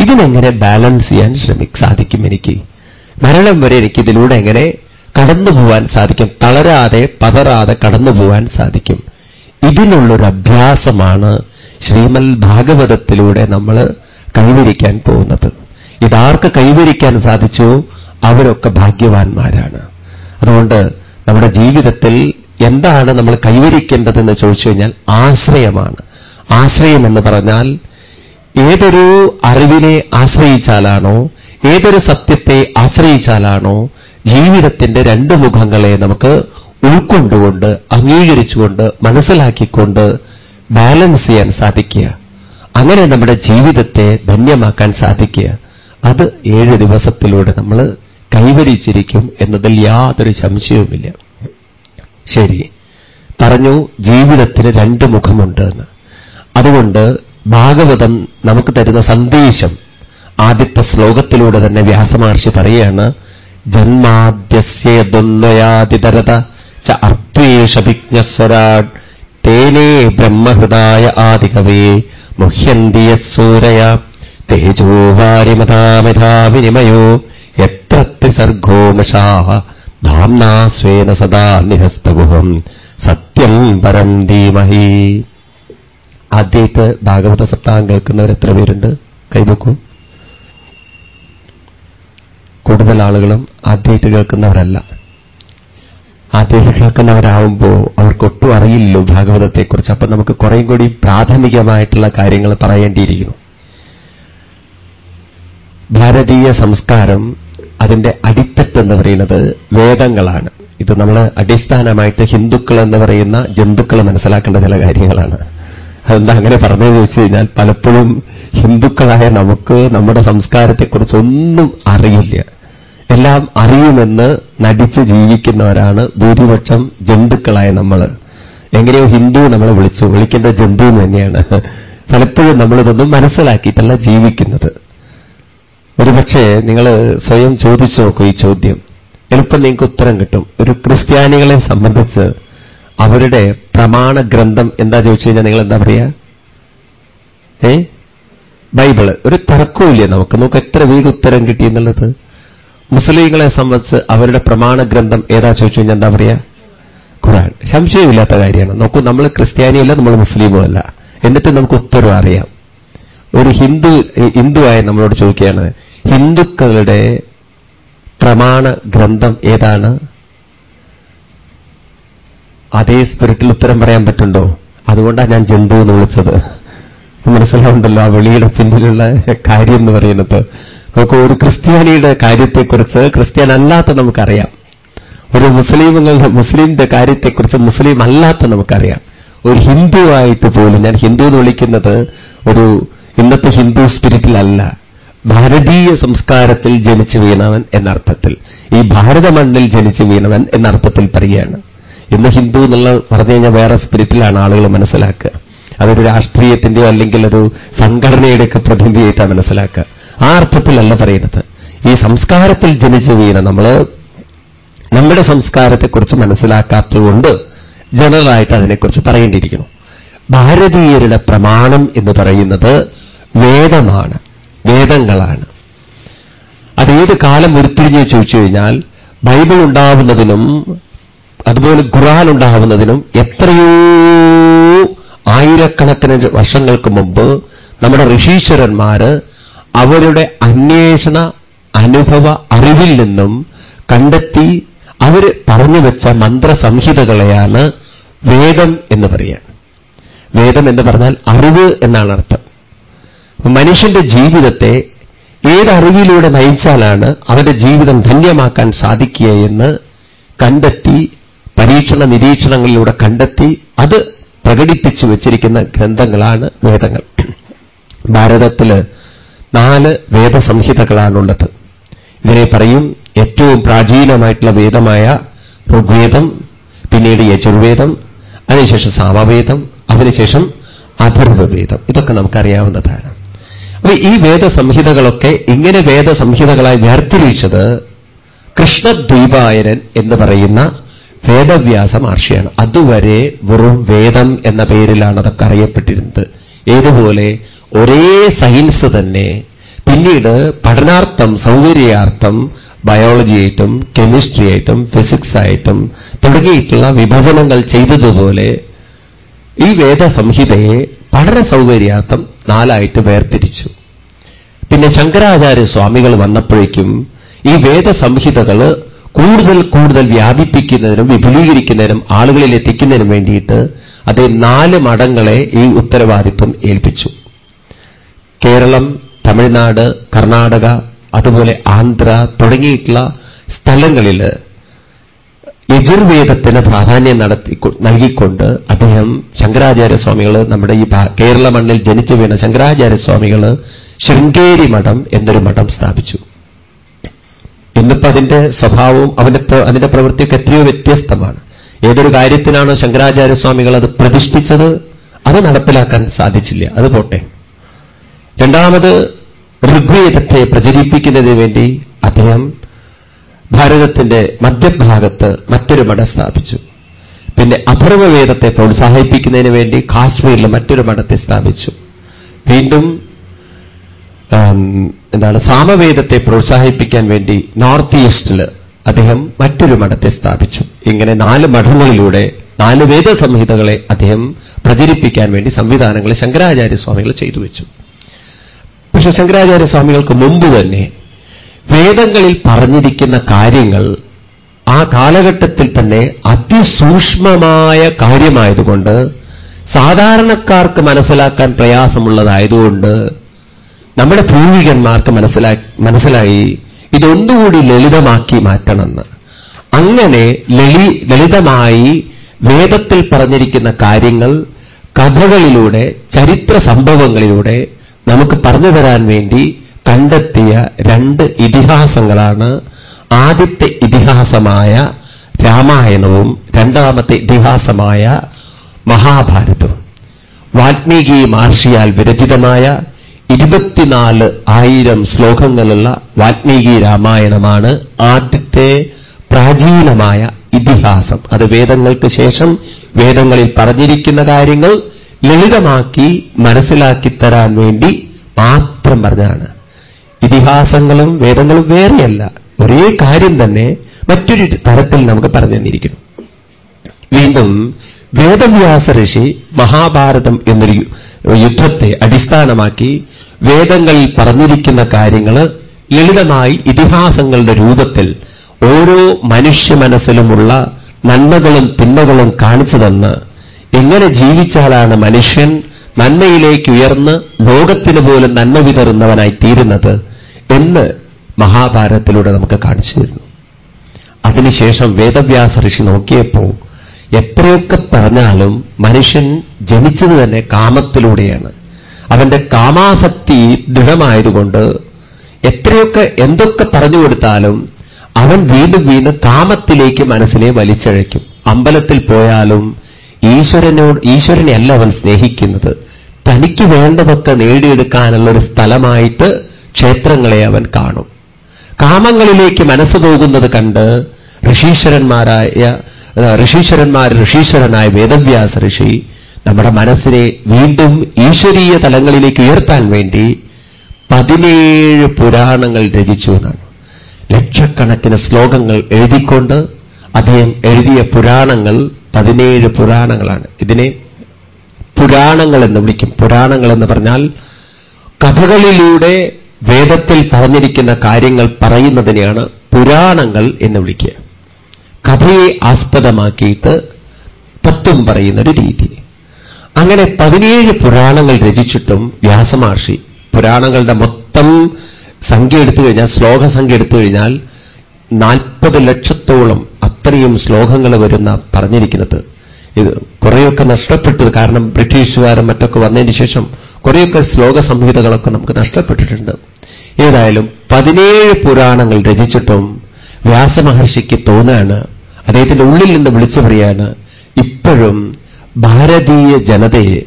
ഇതിനെങ്ങനെ ബാലൻസ് ചെയ്യാൻ ശ്രമിക്കും സാധിക്കും എനിക്ക്. മരണം വരെ എനിക്ക് ഇതിലൂടെ എങ്ങനെ കടന്നു പോവാൻ സാധിക്കും? തളരാതെ പതറാതെ കടന്നു പോവാൻ സാധിക്കും. ഇതിനുള്ളൊരു അഭ്യാസമാണ് ശ്രീമൽ ഭാഗവതത്തിലൂടെ നമ്മൾ കൈവരിക്കാൻ പോകുന്നത്. ഇതാർക്ക് കൈവരിക്കാൻ സാധിച്ചോ? അവരൊക്കെ ഭാഗ്യവാന്മാരാണ്. അതുകൊണ്ട് നമ്മുടെ ജീവിതത്തിൽ എന്താണ് നമ്മൾ കൈവരിക്കേണ്ടതെന്ന് ചോദിച്ചു കഴിഞ്ഞാൽ ആശ്രയമാണ്. ആശ്രയം എന്ന് പറഞ്ഞാൽ ഏതൊരു അറിവിനെ ആശ്രയിച്ചാലാണോ ഏതൊരു സത്യത്തെ ആശ്രയിച്ചാലാണോ ജീവിതത്തിന്റെ രണ്ട് മുഖങ്ങളെ നമുക്ക് ഉൾക്കൊണ്ടുകൊണ്ട് അംഗീകരിച്ചുകൊണ്ട് മനസ്സിലാക്കിക്കൊണ്ട് ബാലൻസ് ചെയ്യാൻ സാധിക്കുക. അങ്ങനെ നമ്മുടെ ജീവിതത്തെ ധന്യമാക്കാൻ സാധിക്കുക. അത് ഏഴ് ദിവസത്തിലൂടെ നമ്മൾ കൈവരിച്ചിരിക്കും എന്നതിൽ യാതൊരു സംശയവുമില്ല. ശരി. പറഞ്ഞു ജീവിതത്തിന് രണ്ട് മുഖമുണ്ട് എന്ന് അതുകൊണ്ട് ഭാഗവതം നമുക്ക് തരുന്ന സന്ദേശം ആദ്യത്തെ ശ്ലോകത്തിലൂടെ തന്നെ വ്യാസമഹർഷി പറയുകയാണ് ജന്മാദ്യസ്യേതൊന്നയാതിതരത ച അർത്വേഷ വിജ്ഞസ്വരാ തേനേ ബ്രഹ്മഹൃദായ ആദികവേ മുഹ്യന്തിയസൂരയ തേജോ വാരിമതാമിതാ വിനിമയോ എത്ര സർഗോമഷാഹ ധാംനാസ്വേന സദാ നിഹസ്തഗുഹം. സത്യം പരം ധീമഹി. ആദ്യമായിട്ട് ഭാഗവത സപ്താഹം കേൾക്കുന്നവർ എത്ര പേരുണ്ട്? കൈവക്കൂ. കൂടുതൽ ആളുകളും ആദ്യമായിട്ട് കേൾക്കുന്നവരല്ല. ആദ്യമായിട്ട് കേൾക്കുന്നവരാകുമ്പോൾ അവർക്കൊട്ടും അറിയില്ല ഭാഗവതത്തെക്കുറിച്ച്. അപ്പം നമുക്ക് കുറേയും കൂടി പ്രാഥമികമായിട്ടുള്ള കാര്യങ്ങൾ പറയേണ്ടിയിരിക്കുന്നു. ഭാരതീയ സംസ്കാരം അതിന്റെ അടിത്തട്ട് എന്ന് പറയുന്നത് വേദങ്ങളാണ്. ഇത് നമ്മൾ അടിസ്ഥാനമായിട്ട് ഹിന്ദുക്കൾ എന്ന് പറയുന്ന ജന്തുക്കൾ മനസ്സിലാക്കേണ്ട ചില കാര്യങ്ങളാണ്. അതെന്താ അങ്ങനെ പറഞ്ഞതെന്ന് വെച്ച് കഴിഞ്ഞാൽ പലപ്പോഴും ഹിന്ദുക്കളായ നമുക്ക് നമ്മുടെ സംസ്കാരത്തെക്കുറിച്ചൊന്നും അറിയില്ല. എല്ലാം അറിയുമെന്ന് നടിച്ച് ജീവിക്കുന്നവരാണ് ഭൂരിപക്ഷം ജന്തുക്കളായ നമ്മൾ എങ്ങനെയോ ഹിന്ദു നമ്മളെ വിളിച്ചു. വിളിക്കേണ്ട ജന്തു തന്നെയാണ്. പലപ്പോഴും നമ്മളിതൊന്നും മനസ്സിലാക്കിയിട്ടല്ല ജീവിക്കുന്നത്. ഒരുപക്ഷെ നിങ്ങൾ സ്വയം ചോദിച്ചു നോക്കൂ ഈ ചോദ്യം. എളുപ്പം നിങ്ങൾക്ക് ഉത്തരം കിട്ടും. ഒരു ക്രിസ്ത്യാനികളെ സംബന്ധിച്ച് അവരുടെ പ്രമാണ ഗ്രന്ഥം എന്താ ചോദിച്ചു കഴിഞ്ഞാൽ നിങ്ങൾ എന്താ പറയുക ഏ? ബൈബിൾ. ഒരു തർക്കവുമില്ല നമുക്ക്. നമുക്ക് എത്ര വേഗം ഉത്തരം കിട്ടി എന്നുള്ളത്? മുസ്ലിങ്ങളെ സംബന്ധിച്ച് അവരുടെ പ്രമാണ ഗ്രന്ഥം ഏതാ ചോദിച്ചു കഴിഞ്ഞാൽ എന്താ പറയുക ഖുറാൻ സംശയമില്ലാത്ത കാര്യമാണ്. നോക്കൂ നമ്മൾ ക്രിസ്ത്യാനിയല്ല നമ്മൾ മുസ്ലിമും അല്ല എന്നിട്ട് നമുക്ക് ഉത്തരം അറിയാം. ഒരു ഹിന്ദു ഹിന്ദുവായ നമ്മളോട് ചോദിക്കുകയാണ് ഹിന്ദുക്കളുടെ പ്രമാണ ഗ്രന്ഥം ഏതാണ്? അതേ സ്പിരിറ്റിൽ ഉത്തരം പറയാൻ പറ്റുണ്ടോ? അതുകൊണ്ടാണ് ഞാൻ ജന്തു എന്ന് വിളിച്ചത്. മനസ്സിലാവുണ്ടല്ലോ ആ വെളിയുടെ പിന്നിലുള്ള കാര്യം എന്ന് പറയുന്നത്. നമുക്ക് ഒരു ക്രിസ്ത്യാനിയുടെ കാര്യത്തെക്കുറിച്ച് ക്രിസ്ത്യാൻ അല്ലാത്ത നമുക്കറിയാം. ഒരു മുസ്ലിമുകളുടെ മുസ്ലിമിന്റെ കാര്യത്തെക്കുറിച്ച് മുസ്ലിം അല്ലാത്ത നമുക്കറിയാം. ഒരു ഹിന്ദുവായിട്ട് പോലും ഞാൻ ഹിന്ദു എന്ന് വിളിക്കുന്നത് ഒരു ഇന്നത്തെ ഹിന്ദു സ്പിരിറ്റിലല്ല. ഭാരതീയ സംസ്കാരത്തിൽ ജനിച്ചു വീണവൻ എന്നർത്ഥത്തിൽ ഈ ഭാരത മണ്ണിൽ ജനിച്ചു വീണവൻ എന്നർത്ഥത്തിൽ പറയുകയാണ്. ഇന്ന് ഹിന്ദു എന്നുള്ള പറഞ്ഞു കഴിഞ്ഞാൽ വേറെ സ്പിരിറ്റിലാണ് ആളുകൾ മനസ്സിലാക്കുക. അതൊരു രാഷ്ട്രീയത്തിന്റെയോ അല്ലെങ്കിൽ ഒരു സംഘടനയുടെയൊക്കെ പ്രതിനിധിയായിട്ടാണ് മനസ്സിലാക്കുക. ആ അർത്ഥത്തിലല്ല പറയുന്നത്. ഈ സംസ്കാരത്തിൽ ജനിച്ചു വീണ നമ്മൾ നമ്മുടെ സംസ്കാരത്തെക്കുറിച്ച് മനസ്സിലാക്കാത്തതുകൊണ്ട് ജനറലായിട്ട് അതിനെക്കുറിച്ച് പറയേണ്ടിയിരിക്കുന്നു. ഭാരതീയരുടെ പ്രമാണം എന്ന് പറയുന്നത് വേദമാണ്. വേദങ്ങളാണ്. അതേത് കാലം ഉരുത്തിരിഞ്ഞ് ചോദിച്ചു കഴിഞ്ഞാൽ ബൈബിൾ ഉണ്ടാവുന്നതിനും അതുപോലെ ഖുറാൻ ഉണ്ടാവുന്നതിനും എത്രയോ ആയിരക്കണക്കിന് വർഷങ്ങൾക്ക് മുമ്പ് നമ്മുടെ ഋഷീശ്വരന്മാര് അവരുടെ അന്വേഷണ അനുഭവ അറിവിൽ നിന്നും കണ്ടെത്തി അവർ പറഞ്ഞു വെച്ച മന്ത്രസംഹിതകളെയാണ് വേദം എന്ന് പറയുക വേദം എന്ന് പറഞ്ഞാൽ അറിവ് എന്നാണ് അർത്ഥം. മനുഷ്യന്റെ ജീവിതത്തെ ഏതറിവിലൂടെ നയിച്ചാലാണ് അവന്റെ ജീവിതം ധന്യമാക്കാൻ സാധിക്കുക എന്ന് കണ്ടെത്തി പരീക്ഷണ നിരീക്ഷണങ്ങളിലൂടെ കണ്ടെത്തി അത് പ്രകടിപ്പിച്ചു വച്ചിരിക്കുന്ന ഗ്രന്ഥങ്ങളാണ് വേദങ്ങൾ. ഭാരതത്തിൽ നാല് വേദസംഹിതകളാണുള്ളത്. ഇതിനെ പറയും ഏറ്റവും പ്രാചീനമായിട്ടുള്ള വേദമായ ഋഗ്വേദം പിന്നീട് യജുർവേദം അതിനുശേഷം സാമവേദം അതിനുശേഷം അഥർവവേദം. ഇതൊക്കെ നമുക്കറിയാവുന്നതാണ് ഈ വേദസംഹിതകളൊക്കെ ഇങ്ങനെ വേദസംഹിതകളായി വേർതിരിച്ചത് കൃഷ്ണദ്വീപായനൻ എന്ന് പറയുന്ന വേദവ്യാസ മഹർഷിയാണ്. അതുവരെ വെറും വേദം എന്ന പേരിലാണ് അതൊക്കെ അറിയപ്പെട്ടിരുന്നത്. ഏതുപോലെ? ഒരേ സയൻസ് തന്നെ. പിന്നീട് പഠനാർത്ഥം സൗകര്യാർത്ഥം ബയോളജി ആയിട്ടും കെമിസ്ട്രി ഫിസിക്സ് തുടങ്ങിയിട്ടുള്ള വിഭജനങ്ങൾ ചെയ്തതുപോലെ ഈ വേദസംഹിതയെ പഠന സൗകര്യാർത്ഥം നാലായിട്ട് വേർതിരിച്ചു. പിന്നെ ശങ്കരാചാര്യ സ്വാമികൾ വന്നപ്പോഴേക്കും ഈ വേദസംഹിതകൾ കൂടുതൽ കൂടുതൽ വ്യാപിപ്പിക്കുന്നതിനും വിപുലീകരിക്കുന്നതിനും ആളുകളിൽ എത്തിക്കുന്നതിനും വേണ്ടിയിട്ട് അതേ നാല് മഠങ്ങളെ ഈ ഉത്തരവാദിത്വം ഏൽപ്പിച്ചു. കേരളം തമിഴ്നാട് കർണാടക അതുപോലെ ആന്ധ്ര തുടങ്ങിയിട്ടുള്ള സ്ഥലങ്ങളിൽ യജുർവേദത്തിന് പ്രാധാന്യം നടത്തി നൽകിക്കൊണ്ട് അദ്ദേഹം ശങ്കരാചാര്യസ്വാമികൾ നമ്മുടെ ഈ കേരള മണ്ണിൽ ജനിച്ചു വീണ ശങ്കരാചാര്യസ്വാമികൾ ശൃംഗേരി മഠം എന്നൊരു മഠം സ്ഥാപിച്ചു. ഇന്നിപ്പോ അതിന്റെ സ്വഭാവവും അവന്റെ അതിന്റെ പ്രവൃത്തിയൊക്കെ എത്രയോ വ്യത്യസ്തമാണ്. ഏതൊരു കാര്യത്തിനാണോ ശങ്കരാചാര്യസ്വാമികൾ അത് പ്രതിഷ്ഠിച്ചത് അത് നടപ്പിലാക്കാൻ സാധിച്ചില്ല. അത് പോട്ടെ. രണ്ടാമത് ഋഗ്വേദത്തെ പ്രചരിപ്പിക്കുന്നതിന് വേണ്ടി അദ്ദേഹം ഭാരതത്തിന്റെ മധ്യഭാഗത്ത് മറ്റൊരു മഠം സ്ഥാപിച്ചു. പിന്നെ അഥർവവേദത്തെ പ്രോത്സാഹിപ്പിക്കുന്നതിന് വേണ്ടി കാശ്മീരിൽ മറ്റൊരു മഠത്തെ സ്ഥാപിച്ചു. വീണ്ടും എന്താണ് സാമവേദത്തെ പ്രോത്സാഹിപ്പിക്കാൻ വേണ്ടി നോർത്ത് ഈസ്റ്റിൽ അദ്ദേഹം മറ്റൊരു മഠത്തെ സ്ഥാപിച്ചു. ഇങ്ങനെ നാല് മഠങ്ങളിലൂടെ നാല് വേദസംഹിതകളെ അദ്ദേഹം പ്രചരിപ്പിക്കാൻ വേണ്ടി സംവിധാനങ്ങൾ ശങ്കരാചാര്യ സ്വാമികൾ ചെയ്തു വെച്ചു. പക്ഷെ ശങ്കരാചാര്യ സ്വാമികൾക്ക് മുമ്പ് തന്നെ വേദങ്ങളിൽ പറഞ്ഞിരിക്കുന്ന കാര്യങ്ങൾ ആ കാലഘട്ടത്തിൽ തന്നെ അതിസൂക്ഷ്മമായ കാര്യമായതുകൊണ്ട് സാധാരണക്കാർക്ക് മനസ്സിലാക്കാൻ പ്രയാസമുള്ളതായതുകൊണ്ട് നമ്മുടെ പൂർവികന്മാർക്ക് മനസ്സിലാ മനസ്സിലായി ഇതൊന്നുകൂടി ലളിതമാക്കി മാറ്റണമെന്ന്. അങ്ങനെ ലളി ലളിതമായി വേദത്തിൽ പറഞ്ഞിരിക്കുന്ന കാര്യങ്ങൾ കഥകളിലൂടെ ചരിത്ര സംഭവങ്ങളിലൂടെ നമുക്ക് പറഞ്ഞു തരാൻ വേണ്ടി കണ്ടെത്തിയ രണ്ട് ഇതിഹാസങ്ങളാണ്. ആദ്യത്തെ ഇതിഹാസമായ രാമായണവും രണ്ടാമത്തെ ഇതിഹാസമായ മഹാഭാരതവും. വാൽമീകി മഹർഷിയാൽ വിരചിതമായ ഇരുപത്തിനാല് ആയിരം ശ്ലോകങ്ങളുള്ള വാൽമീകി രാമായണമാണ് ആദ്യത്തെ പ്രാചീനമായ ഇതിഹാസം. അത് വേദങ്ങൾക്ക് ശേഷം വേദങ്ങളിൽ പറഞ്ഞിരിക്കുന്ന കാര്യങ്ങൾ ലളിതമാക്കി മനസ്സിലാക്കി തരാൻ വേണ്ടി മാത്രം പറഞ്ഞതാണ്. ഇതിഹാസങ്ങളും വേദങ്ങളും വേറെയല്ല. ഒരേ കാര്യം തന്നെ മറ്റൊരു തരത്തിൽ നമുക്ക് പറഞ്ഞു തന്നിരിക്കുന്നു. വീണ്ടും വേദവ്യാസ ഋഷി മഹാഭാരതം എന്നൊരു യുദ്ധത്തെ അടിസ്ഥാനമാക്കി വേദങ്ങളിൽ പറഞ്ഞിരിക്കുന്ന കാര്യങ്ങൾ ലളിതമായി ഇതിഹാസങ്ങളുടെ രൂപത്തിൽ ഓരോ മനുഷ്യ മനസ്സിലുമുള്ള നന്മകളും തിന്മകളും കാണിച്ചു തന്ന് എങ്ങനെ ജീവിച്ചാലാണ് മനുഷ്യൻ നന്മയിലേക്ക് ഉയർന്ന് ലോകത്തിന് പോലും നന്മ വിതറുന്നവനായി തീരുന്നത് എന്ന് മഹാഭാരതത്തിലൂടെ നമുക്ക് കാണിച്ചു തരുന്നു. അതിനുശേഷം വേദവ്യാസ ഋഷി നോക്കിയപ്പോൾ എത്രയൊക്കെ പറഞ്ഞാലും മനുഷ്യൻ ജനിച്ചത് തന്നെ കാമത്തിലൂടെയാണ്. അവന്റെ കാമാസക്തി ദൃഢമായതുകൊണ്ട് എത്രയൊക്കെ എന്തൊക്കെ പറഞ്ഞു കൊടുത്താലും അവൻ വീണ്ടും വീണ്ടും കാമത്തിലേക്ക് മനസ്സിനെ വലിച്ചഴയ്ക്കും. അമ്പലത്തിൽ പോയാലും ഈശ്വരനോട് ഈശ്വരനെയല്ല അവൻ സ്നേഹിക്കുന്നത്. തനിക്ക് വേണ്ടതൊക്കെ നേടിയെടുക്കാനുള്ള ഒരു സ്ഥലമായിട്ട് ക്ഷേത്രങ്ങളെ അവൻ കാണും. കാമങ്ങളിലേക്ക് മനസ്സ് പോകുന്നത് കണ്ട് ഋഷീശ്വരന്മാരായ ഋഷീശ്വരന്മാർ ഋഷീശ്വരനായ വേദവ്യാസ ഋഷി നമ്മുടെ മനസ്സിനെ വീണ്ടും ഈശ്വരീയ തലങ്ങളിലേക്ക് ഉയർത്താൻ വേണ്ടി പതിനേഴ് പുരാണങ്ങൾ രചിച്ചു എന്നാണ്. ലക്ഷക്കണക്കിന് ശ്ലോകങ്ങൾ എഴുതിക്കൊണ്ട് അദ്ദേഹം എഴുതിയ പുരാണങ്ങൾ പതിനേഴ് പുരാണങ്ങളാണ്. ഇതിനെ പുരാണങ്ങൾ എന്ന് വിളിക്കും. പുരാണങ്ങൾ എന്ന് പറഞ്ഞാൽ കഥകളിലൂടെ വേദത്തിൽ പറഞ്ഞിരിക്കുന്ന കാര്യങ്ങൾ പറയുന്നതിനെയാണ് പുരാണങ്ങൾ എന്ന് വിളിക്കുക. കഥയെ ആസ്പദമാക്കിയിട്ട് തത്വം പറയുന്നൊരു രീതി. അങ്ങനെ പതിനേഴ് പുരാണങ്ങൾ രചിച്ചിട്ടും വ്യാസമഹർഷി പുരാണങ്ങളുടെ മൊത്തം സംഖ്യ എടുത്തു കഴിഞ്ഞാൽ ശ്ലോക സംഖ്യ എടുത്തു കഴിഞ്ഞാൽ നാൽപ്പത് ലക്ഷത്തോളം അത്രയും ശ്ലോകങ്ങൾ വരുന്ന പറഞ്ഞിരിക്കുന്നത്. ഇത് കുറേയൊക്കെ നഷ്ടപ്പെട്ടത് കാരണം ബ്രിട്ടീഷുകാരും മറ്റൊക്കെ വന്നതിന് ശേഷം കുറേയൊക്കെ ശ്ലോക സംഹിതകളൊക്കെ നമുക്ക് നഷ്ടപ്പെട്ടിട്ടുണ്ട്. ഏതായാലും പതിനേഴ് പുരാണങ്ങൾ രചിച്ചിട്ടും വ്യാസമഹർഷിക്ക് തോന്നാണ് അദ്ദേഹത്തിന്റെ ഉള്ളിൽ നിന്ന് വിളിച്ചു പറയാണ് ഇപ്പോഴും ഭാരതീയ ജനതയെ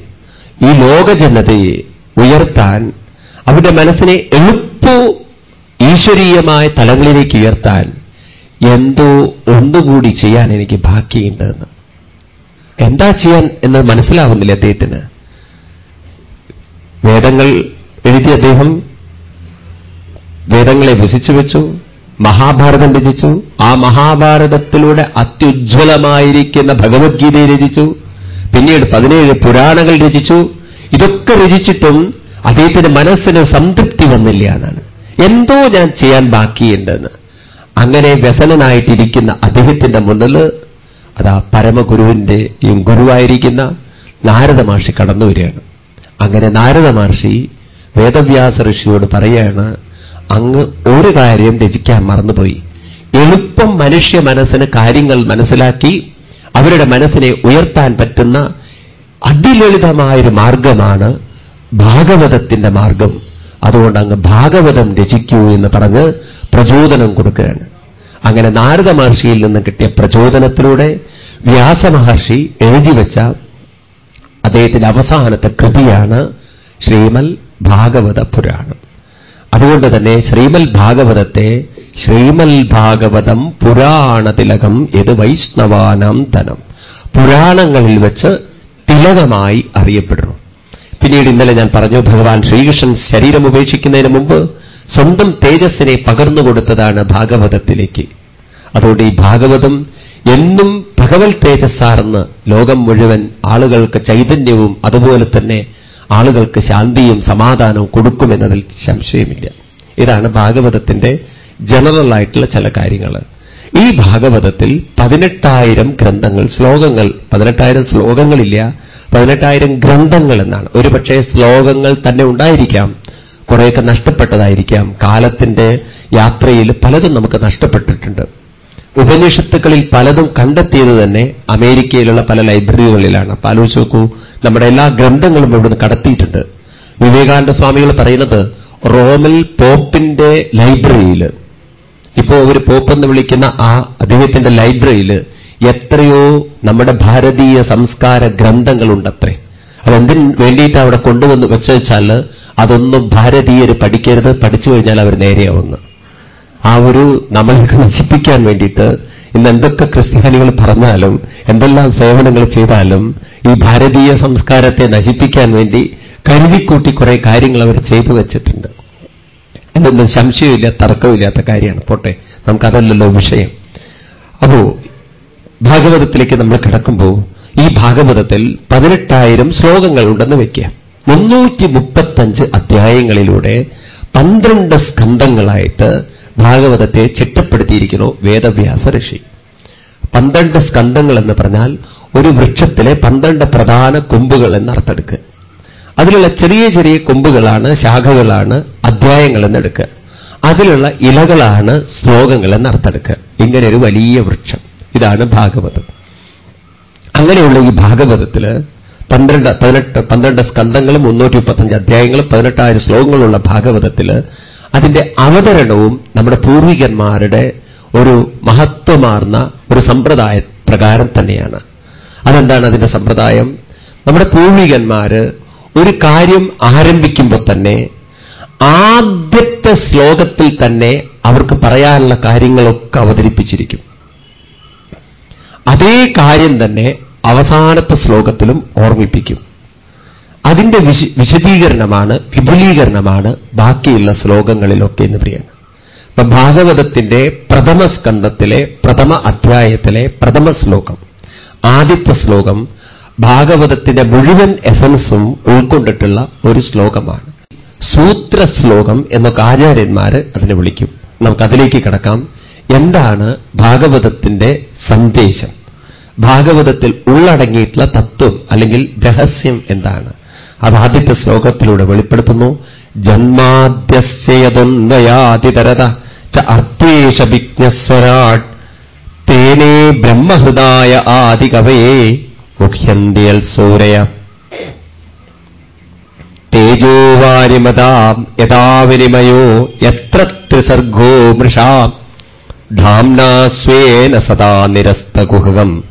ഈ ലോക ജനതയെ ഉയർത്താൻ അവരുടെ മനസ്സിനെ എളുപ്പു ഈശ്വരീയമായ തലങ്ങളിലേക്ക് ഉയർത്താൻ എന്തോ ഒന്നുകൂടി ചെയ്യാൻ എനിക്ക് ബാക്കിയുണ്ടെന്ന് എന്താ ചെയ്യാൻ എന്ന് മനസ്സിലാവുന്നില്ല അദ്ദേഹത്തിന്. വേദങ്ങൾ എഴുതിയ അദ്ദേഹം വേദങ്ങളെ വസിച്ചു വെച്ചു മഹാഭാരതം രചിച്ചു. ആ മഹാഭാരതത്തിലൂടെ അത്യുജ്വലമായിരിക്കുന്ന ഭഗവത്ഗീതയെ രചിച്ചു. പിന്നീട് പതിനേഴ് പുരാണങ്ങൾ രചിച്ചു. ഇതൊക്കെ രചിച്ചിട്ടും അദ്ദേഹത്തിന്റെ മനസ്സിന് സംതൃപ്തി വന്നില്ല എന്നാണ്. എന്തോ ഞാൻ ചെയ്യാൻ ബാക്കിയുണ്ടെന്ന്. അങ്ങനെ വ്യസനനായിട്ടിരിക്കുന്ന അദ്ദേഹത്തിന്റെ മുന്നിൽ അതാ പരമഗുരുവിന്റെയും ഗുരുവായിരിക്കുന്ന നാരദ മഹർഷി കടന്നു വരികയാണ്. അങ്ങനെ നാരദ മഹർഷി വേദവ്യാസ ഋഷിയോട് പറയാണ് അങ്ങ് ഒരു കാര്യം രചിക്കാൻ മറന്നുപോയി. എളുപ്പം മനുഷ്യ മനസ്സിന് കാര്യങ്ങൾ മനസ്സിലാക്കി അവരുടെ മനസ്സിനെ ഉയർത്താൻ പറ്റുന്ന അതിലളിതമായൊരു മാർഗമാണ് ഭാഗവതത്തിന്റെ മാർഗം. അതുകൊണ്ട് അങ്ങ് ഭാഗവതം രചിക്കൂ എന്ന് പറഞ്ഞ് പ്രചോദനം കൊടുക്കുകയാണ്. അങ്ങനെ നാരദ മഹർഷിയിൽ നിന്ന് കിട്ടിയ പ്രചോദനത്തിലൂടെ വ്യാസമഹർഷി എഴുതിവെച്ച അദ്ദേഹത്തിന്റെ അവസാനത്തെ കൃതിയാണ് ശ്രീമൽ ഭാഗവത പുരാണം. അതുകൊണ്ട് തന്നെ ശ്രീമൽ ഭാഗവതത്തെ ശ്രീമൽ ഭാഗവതം പുരാണതിലകം ഏത് വൈഷ്ണവാനാം ധനം പുരാണങ്ങളിൽ വെച്ച് തിലകമായി അറിയപ്പെടുന്നു. പിന്നീട് ഇന്നലെ ഞാൻ പറഞ്ഞു ഭഗവാൻ ശ്രീകൃഷ്ണൻ ശരീരം ഉപേക്ഷിക്കുന്നതിന് മുമ്പ് സ്വന്തം തേജസ്സിനെ പകർന്നു കൊടുത്തതാണ് ഭാഗവതത്തിലേക്ക്. അതുകൊണ്ട് ഈ ഭാഗവതം എന്നും ഭഗവത് തേജസ്സാർന്ന് ലോകം മുഴുവൻ ആളുകൾക്ക് ചൈതന്യവും അതുപോലെ തന്നെ ആളുകൾക്ക് ശാന്തിയും സമാധാനവും കൊടുക്കുമെന്നതിൽ സംശയമില്ല. ഇതാണ് ഭാഗവതത്തിന്റെ ജനറൽ ആയിട്ടുള്ള ചില കാര്യങ്ങൾ. ഈ ഭാഗവതത്തിൽ പതിനെട്ടായിരം ഗ്രന്ഥങ്ങൾ ശ്ലോകങ്ങൾ പതിനെട്ടായിരം ശ്ലോകങ്ങളില്ല പതിനെട്ടായിരം ഗ്രന്ഥങ്ങൾ എന്നാണ്. ഒരുപക്ഷെ ശ്ലോകങ്ങൾ തന്നെ ഉണ്ടായിരിക്കാം കുറേയൊക്കെ നഷ്ടപ്പെട്ടതായിരിക്കാം. കാലത്തിന്റെ യാത്രയിൽ പലതും നമുക്ക് നഷ്ടപ്പെട്ടിട്ടുണ്ട്. ഉപനിഷത്തുക്കളിൽ പലതും കണ്ടെത്തിയത് തന്നെ അമേരിക്കയിലുള്ള പല ലൈബ്രറികളിലാണ്. അപ്പൊ ആലോചിച്ച് നോക്കൂ നമ്മുടെ എല്ലാ ഗ്രന്ഥങ്ങളും ഇവിടുന്ന് കടത്തിയിട്ടുണ്ട്. വിവേകാനന്ദ സ്വാമികൾ പറയുന്നത് റോമിൽ പോപ്പിന്റെ ലൈബ്രറിയിൽ ഇപ്പോ ഒരു പോപ്പ് എന്ന് വിളിക്കുന്ന ആ അദ്ദേഹത്തിന്റെ ലൈബ്രറിയിൽ എത്രയോ നമ്മുടെ ഭാരതീയ സംസ്കാര ഗ്രന്ഥങ്ങളുണ്ടത്രേ. അതെന്തിന് വേണ്ടിയിട്ട് അവിടെ കൊണ്ടുവന്ന് വെച്ചാൽ അതൊന്നും ഭാരതീയർ പഠിക്കരുത് പഠിച്ചു കഴിഞ്ഞാൽ അവർ നേരെയാവുന്നു. ആ ഒരു നമ്മൾക്ക് നശിപ്പിക്കാൻ വേണ്ടിയിട്ട് ഇന്ന് എന്തൊക്കെ ക്രിസ്ത്യാനികൾ പറഞ്ഞാലും എന്തെല്ലാം സേവനങ്ങൾ ചെയ്താലും ഈ ഭാരതീയ സംസ്കാരത്തെ നശിപ്പിക്കാൻ വേണ്ടി കരുതിക്കൂട്ടി കുറെ കാര്യങ്ങൾ അവർ ചെയ്തു വെച്ചിട്ടുണ്ട്. എന്തെന്നും സംശയമില്ല തർക്കമില്ലാത്ത കാര്യമാണ്. പോട്ടെ നമുക്കതല്ലല്ലോ വിഷയം. അപ്പോ ഭാഗവതത്തിലേക്ക് നമ്മൾ കിടക്കുമ്പോൾ ഈ ഭാഗവതത്തിൽ പതിനെട്ടായിരം ശ്ലോകങ്ങൾ ഉണ്ടെന്ന് വയ്ക്കുക മുന്നൂറ്റി മുപ്പത്തഞ്ച് അധ്യായങ്ങളിലൂടെ പന്ത്രണ്ട് സ്കന്ധങ്ങളായിട്ട് ഭാഗവതത്തെ ചിട്ടപ്പെടുത്തിയിരിക്കുന്നു വേദവ്യാസ ഋഷി പന്ത്രണ്ട് സ്കന്ധങ്ങൾ എന്ന് പറഞ്ഞാൽ ഒരു വൃക്ഷത്തിലെ പന്ത്രണ്ട് പ്രധാന കൊമ്പുകൾ എന്നർത്ഥെടുക്കുക അതിലുള്ള ചെറിയ ചെറിയ കൊമ്പുകളാണ് ശാഖകളാണ് അധ്യായങ്ങൾ എന്നെടുക്കുക. അതിലുള്ള ഇലകളാണ് ശ്ലോകങ്ങൾ എന്ന് എന്നർത്ഥെടുക്കുക ഇങ്ങനെ ഒരു വലിയ വൃക്ഷം. ഇതാണ് ഭാഗവതം. അങ്ങനെയുള്ള ഈ ഭാഗവതത്തിൽ പന്ത്രണ്ട് പതിനെട്ട് പന്ത്രണ്ട് സ്കന്ധങ്ങളും മുന്നൂറ്റി മുപ്പത്തഞ്ച് അധ്യായങ്ങളും പതിനെട്ടായിരം ശ്ലോകങ്ങളുള്ള ഭാഗവതത്തിൽ അതിന്റെ അവതരണവും നമ്മുടെ പൂർവികന്മാരുടെ ഒരു മഹത്വമാർന്ന ഒരു സമ്പ്രദായ പ്രകാരം തന്നെയാണ്. അതെന്താണ് അതിന്റെ സമ്പ്രദായം? നമ്മുടെ പൂർവികന്മാര് ഒരു കാര്യം ആരംഭിക്കുമ്പോൾ തന്നെ ആദ്യത്തെ ശ്ലോകത്തിൽ തന്നെ അവർക്ക് പറയാനുള്ള കാര്യങ്ങളൊക്കെ അവതരിപ്പിച്ചിരിക്കും. അതേ കാര്യം തന്നെ അവസാനത്തെ ശ്ലോകത്തിലും ഓർമ്മിപ്പിക്കും. അതിന്റെ വിശദീകരണമാണ് വിപുലീകരണമാണ് ബാക്കിയുള്ള ശ്ലോകങ്ങളിലൊക്കെ എന്ന് പറയുന്നത്. അപ്പൊ ഭാഗവതത്തിന്റെ പ്രഥമ സ്കന്ധത്തിലെ പ്രഥമ അധ്യായത്തിലെ പ്രഥമ ശ്ലോകം ആദ്യത്തെ ശ്ലോകം ഭാഗവതത്തിന്റെ മുഴുവൻ എസൻസും ഉൾക്കൊണ്ടിട്ടുള്ള ഒരു ശ്ലോകമാണ്. സൂത്ര ശ്ലോകം എന്നൊക്കെ ആചാര്യന്മാര് അതിനെ വിളിക്കും. നമുക്കതിലേക്ക് കിടക്കാം. എന്താണ് ഭാഗവതത്തിന്റെ സന്ദേശം? ഭാഗവതത്തിൽ ഉള്ളടങ്ങിയിട്ടുള്ള തത്വം അല്ലെങ്കിൽ രഹസ്യം എന്താണ്? അത് ആദ്യത്തെ ശ്ലോകത്തിലൂടെ വെളിപ്പെടുത്തുന്നു. ജന്മാദ്യസ്യതൊന്നയാതിതരത ച അർത്ഥേഷ വിജ്ഞസ്വരാട് തേനേ ബ്രഹ്മഹൃദായ ആദികവയെ മുഖ്യന്തിയൽ സൂരയ. തേജോവാരിമതാം യഥാവിനിമയോ എത്ര ത്രിസർഗോ മൃഷാം. ധാംനാസ്വേന സദാ നിരസ്തകുഹകം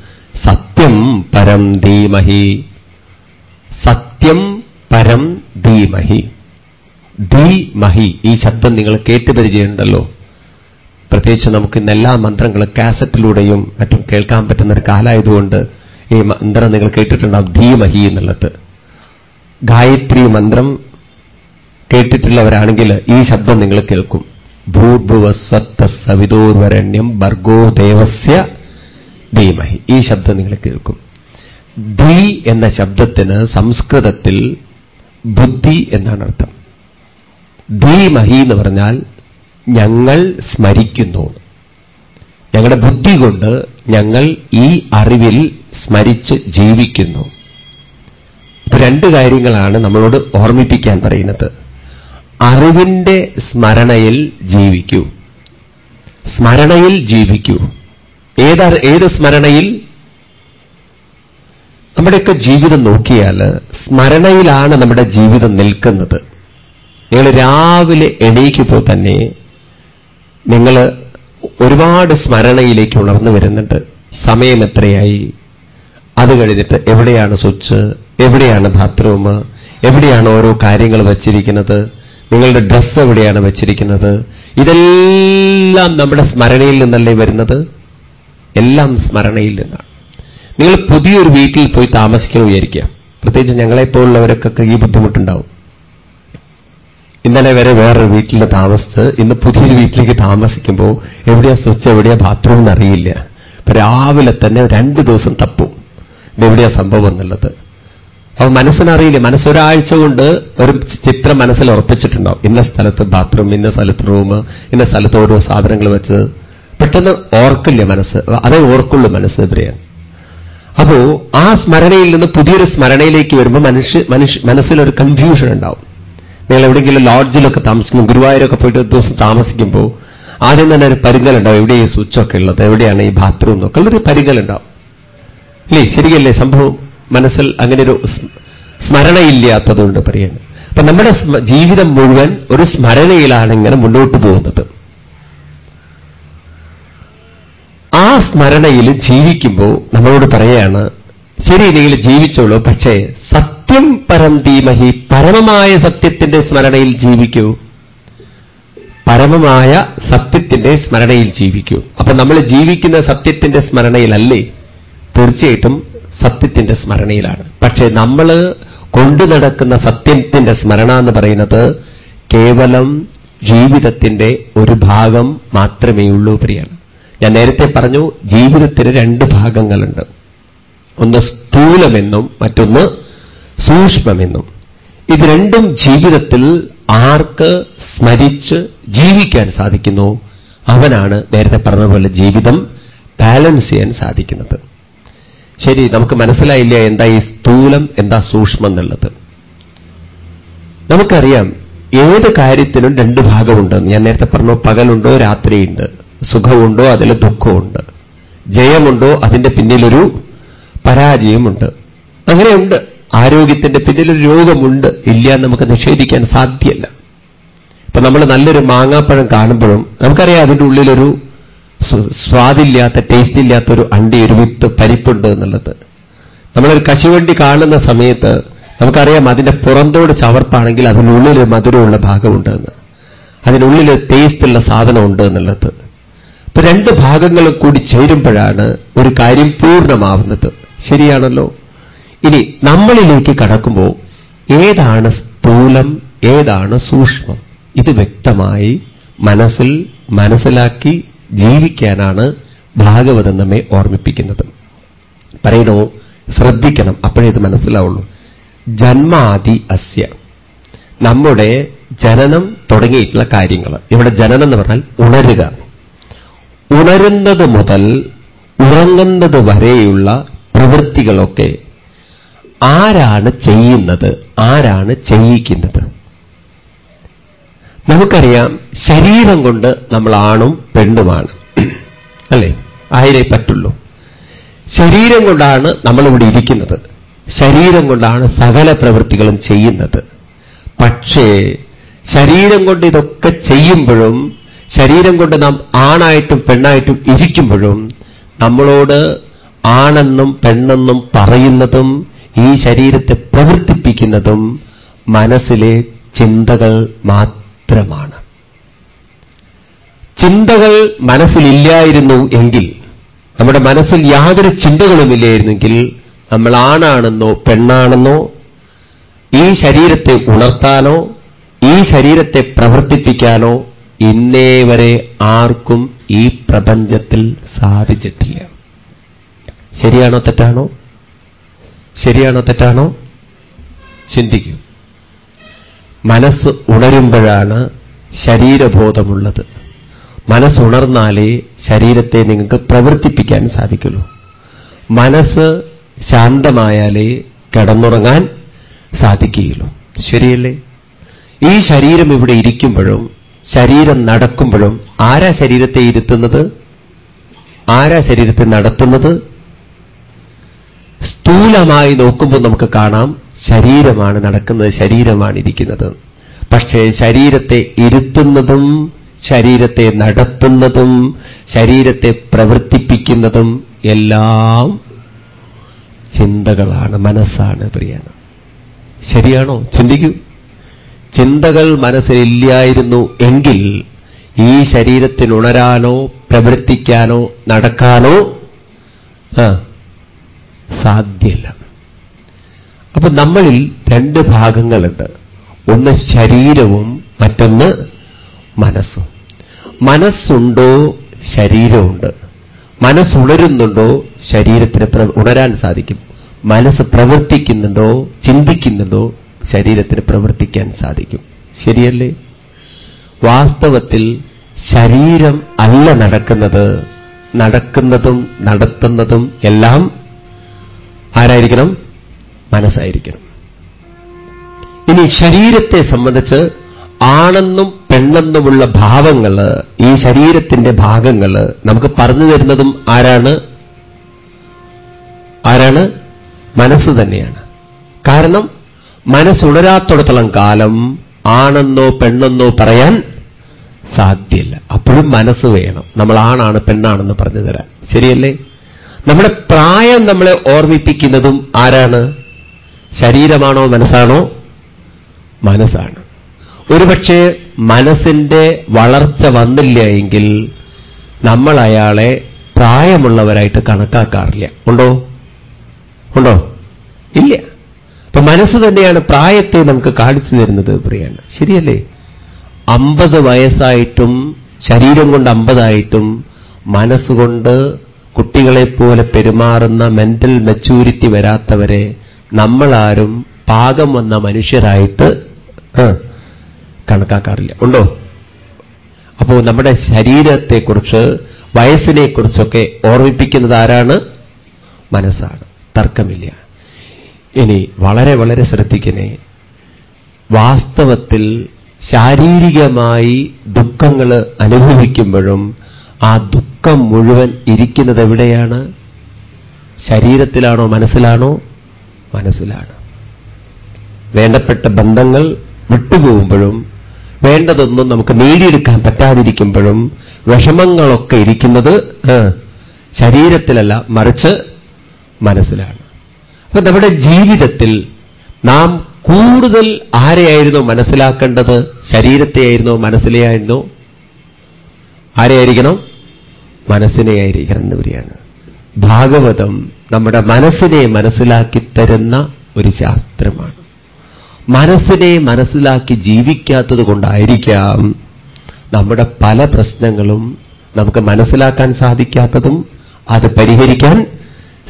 സത്യം പരം ധീമഹി. സത്യം പരം ധീമഹി. ധീമഹി ഈ ശബ്ദം നിങ്ങൾ കേട്ടുപരിചയമുണ്ടല്ലോ പ്രത്യേകിച്ച് നമുക്ക് ഇന്ന് എല്ലാ മന്ത്രങ്ങളും കാസറ്റിലൂടെയും മറ്റും കേൾക്കാൻ പറ്റുന്ന ഒരു കാലമായതുകൊണ്ട് ഈ മന്ത്രം നിങ്ങൾ കേട്ടിട്ടുണ്ടാവും ധീമഹി എന്നുള്ളത്. ഗായത്രി മന്ത്രം കേട്ടിട്ടുള്ളവരാണെങ്കിൽ ഈ ശബ്ദം നിങ്ങൾ കേൾക്കും. ഭൂർഭുവസ്വത്ത സവിതോർവരണ്യം ഭർഗോ ദേവസ്യ ധീമഹി. ഈ ശബ്ദം നിങ്ങൾ കേൾക്കും. ധീ എന്ന ശബ്ദത്തിന് സംസ്കൃതത്തിൽ ബുദ്ധി എന്നാണ് അർത്ഥം. ധീമഹി എന്ന് പറഞ്ഞാൽ ഞങ്ങൾ സ്മരിക്കുന്നു. ഞങ്ങളുടെ ബുദ്ധി കൊണ്ട് ഞങ്ങൾ ഈ അറിവിൽ സ്മരിച്ച് ജീവിക്കുന്നു. രണ്ട് കാര്യങ്ങളാണ് നമ്മളോട് ഓർമ്മിപ്പിക്കാൻ പറയുന്നത്. അറിവിന്റെ സ്മരണയിൽ ജീവിക്കൂ. സ്മരണയിൽ ജീവിക്കൂ. ഏത് ഏത് സ്മരണയിൽ? നമ്മുടെയൊക്കെ ജീവിതം നോക്കിയാൽ സ്മരണയിലാണ് നമ്മുടെ ജീവിതം നിൽക്കുന്നത്. നിങ്ങൾ രാവിലെ എണീക്കുമ്പോൾ തന്നെ നിങ്ങൾ ഒരുപാട് സ്മരണയിലേക്ക് ഉണർന്നു വരുന്നുണ്ട്. സമയം എത്രയായി? അത് കഴിഞ്ഞിട്ട് എവിടെയാണ് സ്വിച്ച്? എവിടെയാണ് ബാത്റൂം? എവിടെയാണ് ഓരോ കാര്യങ്ങൾ വച്ചിരിക്കുന്നത്? നിങ്ങളുടെ ഡ്രസ്സ് എവിടെയാണ് വച്ചിരിക്കുന്നത്? ഇതെല്ലാം നമ്മുടെ സ്മരണയിൽ നിന്നല്ലേ വരുന്നത്? എല്ലാം സ്മരണയിൽ നിന്നാണ്. നിങ്ങൾ പുതിയൊരു വീട്ടിൽ പോയി താമസിക്കാൻ വിചാരിക്കുക. പ്രത്യേകിച്ച് ഞങ്ങളെപ്പോലുള്ളവരൊക്കെ ഈ ബുദ്ധിമുട്ടുണ്ടാവും. ഇന്നലെ വരെ വേറൊരു വീട്ടിൽ താമസിച്ച് ഇന്ന് പുതിയൊരു വീട്ടിലേക്ക് താമസിക്കുമ്പോൾ എവിടെയാ സ്വിച്ച് എവിടെയാ ബാത്റൂം എന്നറിയില്ല രാവിലെ തന്നെ രണ്ട് ദിവസം തപ്പും. ഇതെവിടെയാ സംഭവം എന്നുള്ളത്. അപ്പൊ മനസ്സിനറിയില്ല. മനസ്സൊരാഴ്ച കൊണ്ട് ഒരു ചിത്രം മനസ്സിൽ ഉറപ്പിച്ചിട്ടുണ്ടാവും. ഇന്ന സ്ഥലത്ത് ബാത്റൂം ഇന്ന സ്ഥലത്ത് റൂം ഇന്ന സ്ഥലത്ത് ഓരോ സാധനങ്ങൾ വെച്ച് പെട്ടെന്ന് ഓർക്കില്ല മനസ്സ്. അതേ ഓർക്കുള്ളൂ മനസ്സ് എവിടെയാണ്. അപ്പോ ആ സ്മരണയിൽ നിന്ന് പുതിയൊരു സ്മരണയിലേക്ക് വരുമ്പോൾ മനുഷ്യ മനുഷ്യ മനസ്സിലൊരു കൺഫ്യൂഷൻ ഉണ്ടാവും. നിങ്ങൾ എവിടെയെങ്കിലും ലോഡ്ജിലൊക്കെ താമസിക്കുമ്പോൾ ഗുരുവായൂരൊക്കെ പോയിട്ട് ഒരു ദിവസം താമസിക്കുമ്പോൾ ആദ്യം തന്നെ ഒരു പരിങ്ങലുണ്ടാവും എവിടെ ഈ സ്വിച്ചൊക്കെ ഉള്ളത്? എവിടെയാണ് ഈ ബാത്റൂം എന്നൊക്കെ ഉള്ളൊരു പരിങ്ങലുണ്ടാവും അല്ലേ ശരിയല്ലേ? സംഭവം മനസ്സിൽ അങ്ങനെ ഒരു സ്മരണയില്ലാത്തതുകൊണ്ട് പറയുന്നത് അപ്പൊ നമ്മുടെ ജീവിതം മുഴുവൻ ഒരു സ്മരണയിലാണ് ഇങ്ങനെ മുന്നോട്ട് പോകുന്നത് ആ സ്മരണയിൽ ജീവിക്കുമ്പോൾ നമ്മളോട് പറയുകയാണ് ശരി ജീവിച്ചോളൂ. പക്ഷേ സത്യം പരം ധീമഹി പരമമായ സത്യത്തിന്റെ സ്മരണയിൽ ജീവിക്കൂ. പരമമായ സത്യത്തിന്റെ സ്മരണയിൽ ജീവിക്കൂ. അപ്പൊ നമ്മൾ ജീവിക്കുന്ന സത്യത്തിന്റെ സ്മരണയിലല്ലേ? തീർച്ചയായിട്ടും സത്യത്തിന്റെ സ്മരണയിലാണ്. പക്ഷേ നമ്മൾ കൊണ്ടു നടക്കുന്ന സത്യത്തിന്റെ സ്മരണ എന്ന് പറയുന്നത് കേവലം ജീവിതത്തിന്റെ ഒരു ഭാഗം മാത്രമേ ഉള്ളൂ പ്രിയാണ് ഞാൻ നേരത്തെ പറഞ്ഞു ജീവിതത്തിന് രണ്ട് ഭാഗങ്ങളുണ്ട്. ഒന്ന് സ്ഥൂലമെന്നും മറ്റൊന്ന് സൂക്ഷ്മമെന്നും. ഇത് രണ്ടും ജീവിതത്തിൽ ആർക്ക് സ്മരിച്ച് ജീവിക്കാൻ സാധിക്കുന്നു അവനാണ് നേരത്തെ പറഞ്ഞതുപോലെ ജീവിതം ബാലൻസ് ചെയ്യാൻ സാധിക്കുന്നത്. ശരി നമുക്ക് മനസ്സിലായില്ല എന്താ ഈ സ്ഥൂലം എന്താ സൂക്ഷ്മം എന്നുള്ളത്. നമുക്കറിയാം ഏത് കാര്യത്തിനും രണ്ട് ഭാഗമുണ്ടെന്ന് ഞാൻ നേരത്തെ പറഞ്ഞു പകലുണ്ടോ രാത്രിയുണ്ട്. സുഖമുണ്ടോ അതിൽ ദുഃഖമുണ്ട്. ജയമുണ്ടോ അതിന്റെ പിന്നിലൊരു പരാജയമുണ്ട്. അങ്ങനെയുണ്ട്. ആരോഗ്യത്തിന്റെ പിന്നിലൊരു രോഗമുണ്ട്. ഇല്ല നമുക്ക് നിഷേധിക്കാൻ സാധ്യമല്ല ഇപ്പൊ നമ്മൾ നല്ലൊരു മാങ്ങാപ്പഴം കാണുമ്പോഴും നമുക്കറിയാം അതിന്റെ ഉള്ളിലൊരു സ്വാദില്ലാത്ത ടേസ്റ്റ് ഇല്ലാത്ത ഒരു അണ്ടി ഒരു വിത്ത് പരിപ്പുണ്ട് എന്നുള്ളത്. നമ്മളൊരു കശുവണ്ടി കാണുന്ന സമയത്ത് നമുക്കറിയാം അതിന്റെ പുറന്തോട് ചവർപ്പാണെങ്കിൽ അതിനുള്ളിൽ മധുരമുള്ള ഭാഗമുണ്ടെന്ന് അതിനുള്ളിൽ ടേസ്റ്റുള്ള സാധനമുണ്ട് എന്നുള്ളത്. രണ്ട് ഭാഗങ്ങളും കൂടി ചേരുമ്പോഴാണ് ഒരു കാര്യം പൂർണമാവുന്നത്. ശരിയാണല്ലോ? ഇനി നമ്മളിലേക്ക് കടക്കുമ്പോൾ ഏതാണ് സ്ഥൂലം ഏതാണ് സൂക്ഷ്മം? ഇത് വ്യക്തമായി മനസ്സിൽ മനസ്സിലാക്കി ജീവിക്കാനാണ് ഭാഗവതം നമ്മെ ഓർമ്മിപ്പിക്കുന്നത്. പറയണോ? ശ്രദ്ധിക്കണം അപ്പോഴേ ഇത് മനസ്സിലാവുള്ളൂ. ജന്മാദി അസ്യ. നമ്മുടെ ജനനം തുടങ്ങിയിട്ടുള്ള കാര്യങ്ങൾ. ഇവിടെ ജനനം എന്ന് പറഞ്ഞാൽ ഉണരുക. ഉണരുന്നത് മുതൽ ഉറങ്ങുന്നത് വരെയുള്ള പ്രവൃത്തികളൊക്കെ ആരാണ് ചെയ്യുന്നത് ആരാണ് ചെയ്യിക്കുന്നത്? നമുക്കറിയാം ശരീരം കൊണ്ട് നമ്മൾ ആണും പെണ്ണുമാണ്. അല്ലേ? ആയിരേ പറ്റുള്ളൂ. ശരീരം കൊണ്ടാണ് നമ്മളിവിടെ ഇരിക്കുന്നത്. ശരീരം കൊണ്ടാണ് സകല പ്രവൃത്തികളും ചെയ്യുന്നത്. പക്ഷേ ശരീരം കൊണ്ട് ഇതൊക്കെ ചെയ്യുമ്പോഴും ശരീരം കൊണ്ട് നാം ആണായിട്ടും പെണ്ണായിട്ടും ഇരിക്കുമ്പോഴും നമ്മളോട് ആണെന്നും പെണ്ണെന്നും പറയുന്നതും ഈ ശരീരത്തെ പ്രവർത്തിപ്പിക്കുന്നതും മനസ്സിലെ ചിന്തകൾ മാത്രമാണ്. ചിന്തകൾ മനസ്സിലില്ലായിരുന്നു എങ്കിൽ നമ്മുടെ മനസ്സിൽ യാതൊരു ചിന്തകളുമില്ലായിരുന്നെങ്കിൽ നമ്മൾ ആണാണെന്നോ പെണ്ണാണെന്നോ ഈ ശരീരത്തെ ഉണർത്താനോ ഈ ശരീരത്തെ പ്രവർത്തിപ്പിക്കാനോ ഇന്നേ വരെ ആർക്കും ഈ പ്രപഞ്ചത്തിൽ സാധിച്ചിട്ടില്ല. ശരിയാണോ തെറ്റാണോ? ശരിയാണോ തെറ്റാണോ? ചിന്തിക്കൂ. മനസ്സ് ഉണരുമ്പോഴാണ് ശരീരബോധമുള്ളത്. മനസ്സുണർന്നാലേ ശരീരത്തെ നിങ്ങൾക്ക് പ്രവർത്തിപ്പിക്കാൻ സാധിക്കുള്ളൂ. മനസ്സ് ശാന്തമായാലേ കിടന്നുറങ്ങാൻ സാധിക്കുകയുള്ളൂ. ശരിയല്ലേ? ഈ ശരീരം ഇവിടെ ഇരിക്കുമ്പോഴും ശരീരം നടക്കുമ്പോഴും ആരാ ശരീരത്തെ ഇരുത്തുന്നത്? ആരാ ശരീരത്തെ നടത്തുന്നത്? സ്ഥൂലമായി നോക്കുമ്പോൾ നമുക്ക് കാണാം ശരീരമാണ് നടക്കുന്നത് ശരീരമാണ് ഇരിക്കുന്നത്. പക്ഷേ ശരീരത്തെ ഇരുത്തുന്നതും ശരീരത്തെ നടത്തുന്നതും ശരീരത്തെ പ്രവർത്തിപ്പിക്കുന്നതും എല്ലാം ചിന്തകളാണ് മനസ്സാണ് പ്രിയാണ് ശരിയാണോ? ചിന്തിക്കൂ. ചിന്തകൾ മനസ്സിലില്ലായിരുന്നു എങ്കിൽ ഈ ശരീരത്തിനുണരാനോ പ്രവർത്തിക്കാനോ നടക്കാനോ സാധ്യല്ല. അപ്പൊ നമ്മളിൽ രണ്ട് ഭാഗങ്ങളുണ്ട്. ഒന്ന് ശരീരവും മറ്റൊന്ന് മനസ്സും. മനസ്സുണ്ടോ ശരീരമുണ്ട്. മനസ്സുണരുന്നുണ്ടോ ശരീരത്തിന് ഉണരാൻ സാധിക്കും. മനസ്സ് പ്രവർത്തിക്കുന്നുണ്ടോ ചിന്തിക്കുന്നുണ്ടോ ശരീരത്തിന് പ്രവർത്തിക്കാൻ സാധിക്കും. ശരിയല്ലേ? വാസ്തവത്തിൽ ശരീരം അല്ല നടക്കുന്നത്. നടക്കുന്നതും നടത്തുന്നതും എല്ലാം ആരായിരിക്കണം? മനസ്സായിരിക്കണം. ഇനി ശരീരത്തെ സംബന്ധിച്ച് ആണെന്നും പെണ്ണെന്നുമുള്ള ഭാവങ്ങൾ ഈ ശരീരത്തിന്റെ ഭാഗങ്ങൾ നമുക്ക് പറഞ്ഞു തരുന്നതും ആരാണ്? ആരാണ്? മനസ്സ് തന്നെയാണ്. കാരണം മനസ്സുണരാത്തോടത്തോളം കാലം ആണെന്നോ പെണ്ണെന്നോ പറയാൻ സാധ്യല്ല. അപ്പോഴും മനസ്സ് വേണം. നമ്മൾ ആണാണ് പെണ്ണാണെന്ന് പറഞ്ഞു തരാൻ. ശരിയല്ലേ? നമ്മുടെ പ്രായം നമ്മളെ ഓർമ്മിപ്പിക്കുന്നതും ആരാണ്? ശരീരമാണോ മനസ്സാണോ? മനസ്സാണ്. ഒരുപക്ഷെ മനസ്സിന്റെ വളർച്ച വന്നില്ല എങ്കിൽ നമ്മൾ അയാളെ പ്രായമുള്ളവരായിട്ട് കണക്കാക്കാറില്ല. ഉണ്ടോ? ഉണ്ടോ? ഇല്ല. അപ്പൊ മനസ്സ് തന്നെയാണ് പ്രായത്തെ നമുക്ക് കാണിച്ചു തരുന്നത് പ്രിയാണ് ശരിയല്ലേ? അമ്പത് വയസ്സായിട്ടും ശരീരം കൊണ്ട് അമ്പതായിട്ടും മനസ്സുകൊണ്ട് കുട്ടികളെപ്പോലെ പെരുമാറുന്ന മെന്റൽ മെച്ചൂരിറ്റി വരാത്തവരെ നമ്മളാരും പാകം വന്ന മനുഷ്യരായിട്ട് കണക്കാക്കാറില്ല. ഉണ്ടോ? അപ്പോൾ നമ്മുടെ ശരീരത്തെക്കുറിച്ച് വയസ്സിനെക്കുറിച്ചൊക്കെ ഓർമ്മിപ്പിക്കുന്നത് ആരാണ്? മനസ്സാണ്. തർക്കമില്ല. ഇനി വളരെ വളരെ ശ്രദ്ധിക്കണേ. വാസ്തവത്തിൽ ശാരീരികമായി ദുഃഖങ്ങൾ അനുഭവിക്കുമ്പോഴും ആ ദുഃഖം മുഴുവൻ ഇരിക്കുന്നത് എവിടെയാണ്? ശരീരത്തിലാണോ മനസ്സിലാണോ? മനസ്സിലാണ്. വേണ്ടപ്പെട്ട ബന്ധങ്ങൾ വിട്ടുപോകുമ്പോഴും വേണ്ടതൊന്നും നമുക്ക് നേടിയെടുക്കാൻ പറ്റാതിരിക്കുമ്പോഴും വിഷമങ്ങളൊക്കെ ഇരിക്കുന്നത് ശരീരത്തിലല്ല മറിച്ച് മനസ്സിലാണ്. അപ്പൊ നമ്മുടെ ജീവിതത്തിൽ നാം കൂടുതൽ ആരെയായിരുന്നു മനസ്സിലാക്കേണ്ടത്? ശരീരത്തെയായിരുന്നോ മനസ്സിലെയായിരുന്നോ? ആരെയായിരിക്കണം? മനസ്സിനെയായിരിക്കണം എന്ന് ഭാഗവതം നമ്മുടെ മനസ്സിനെ മനസ്സിലാക്കി തരുന്ന ഒരു ശാസ്ത്രമാണ്. മനസ്സിനെ മനസ്സിലാക്കി ജീവിക്കാത്തത് കൊണ്ടായിരിക്കാം നമ്മുടെ പല പ്രശ്നങ്ങളും നമുക്ക് മനസ്സിലാക്കാൻ സാധിക്കാത്തതും അത് പരിഹരിക്കാൻ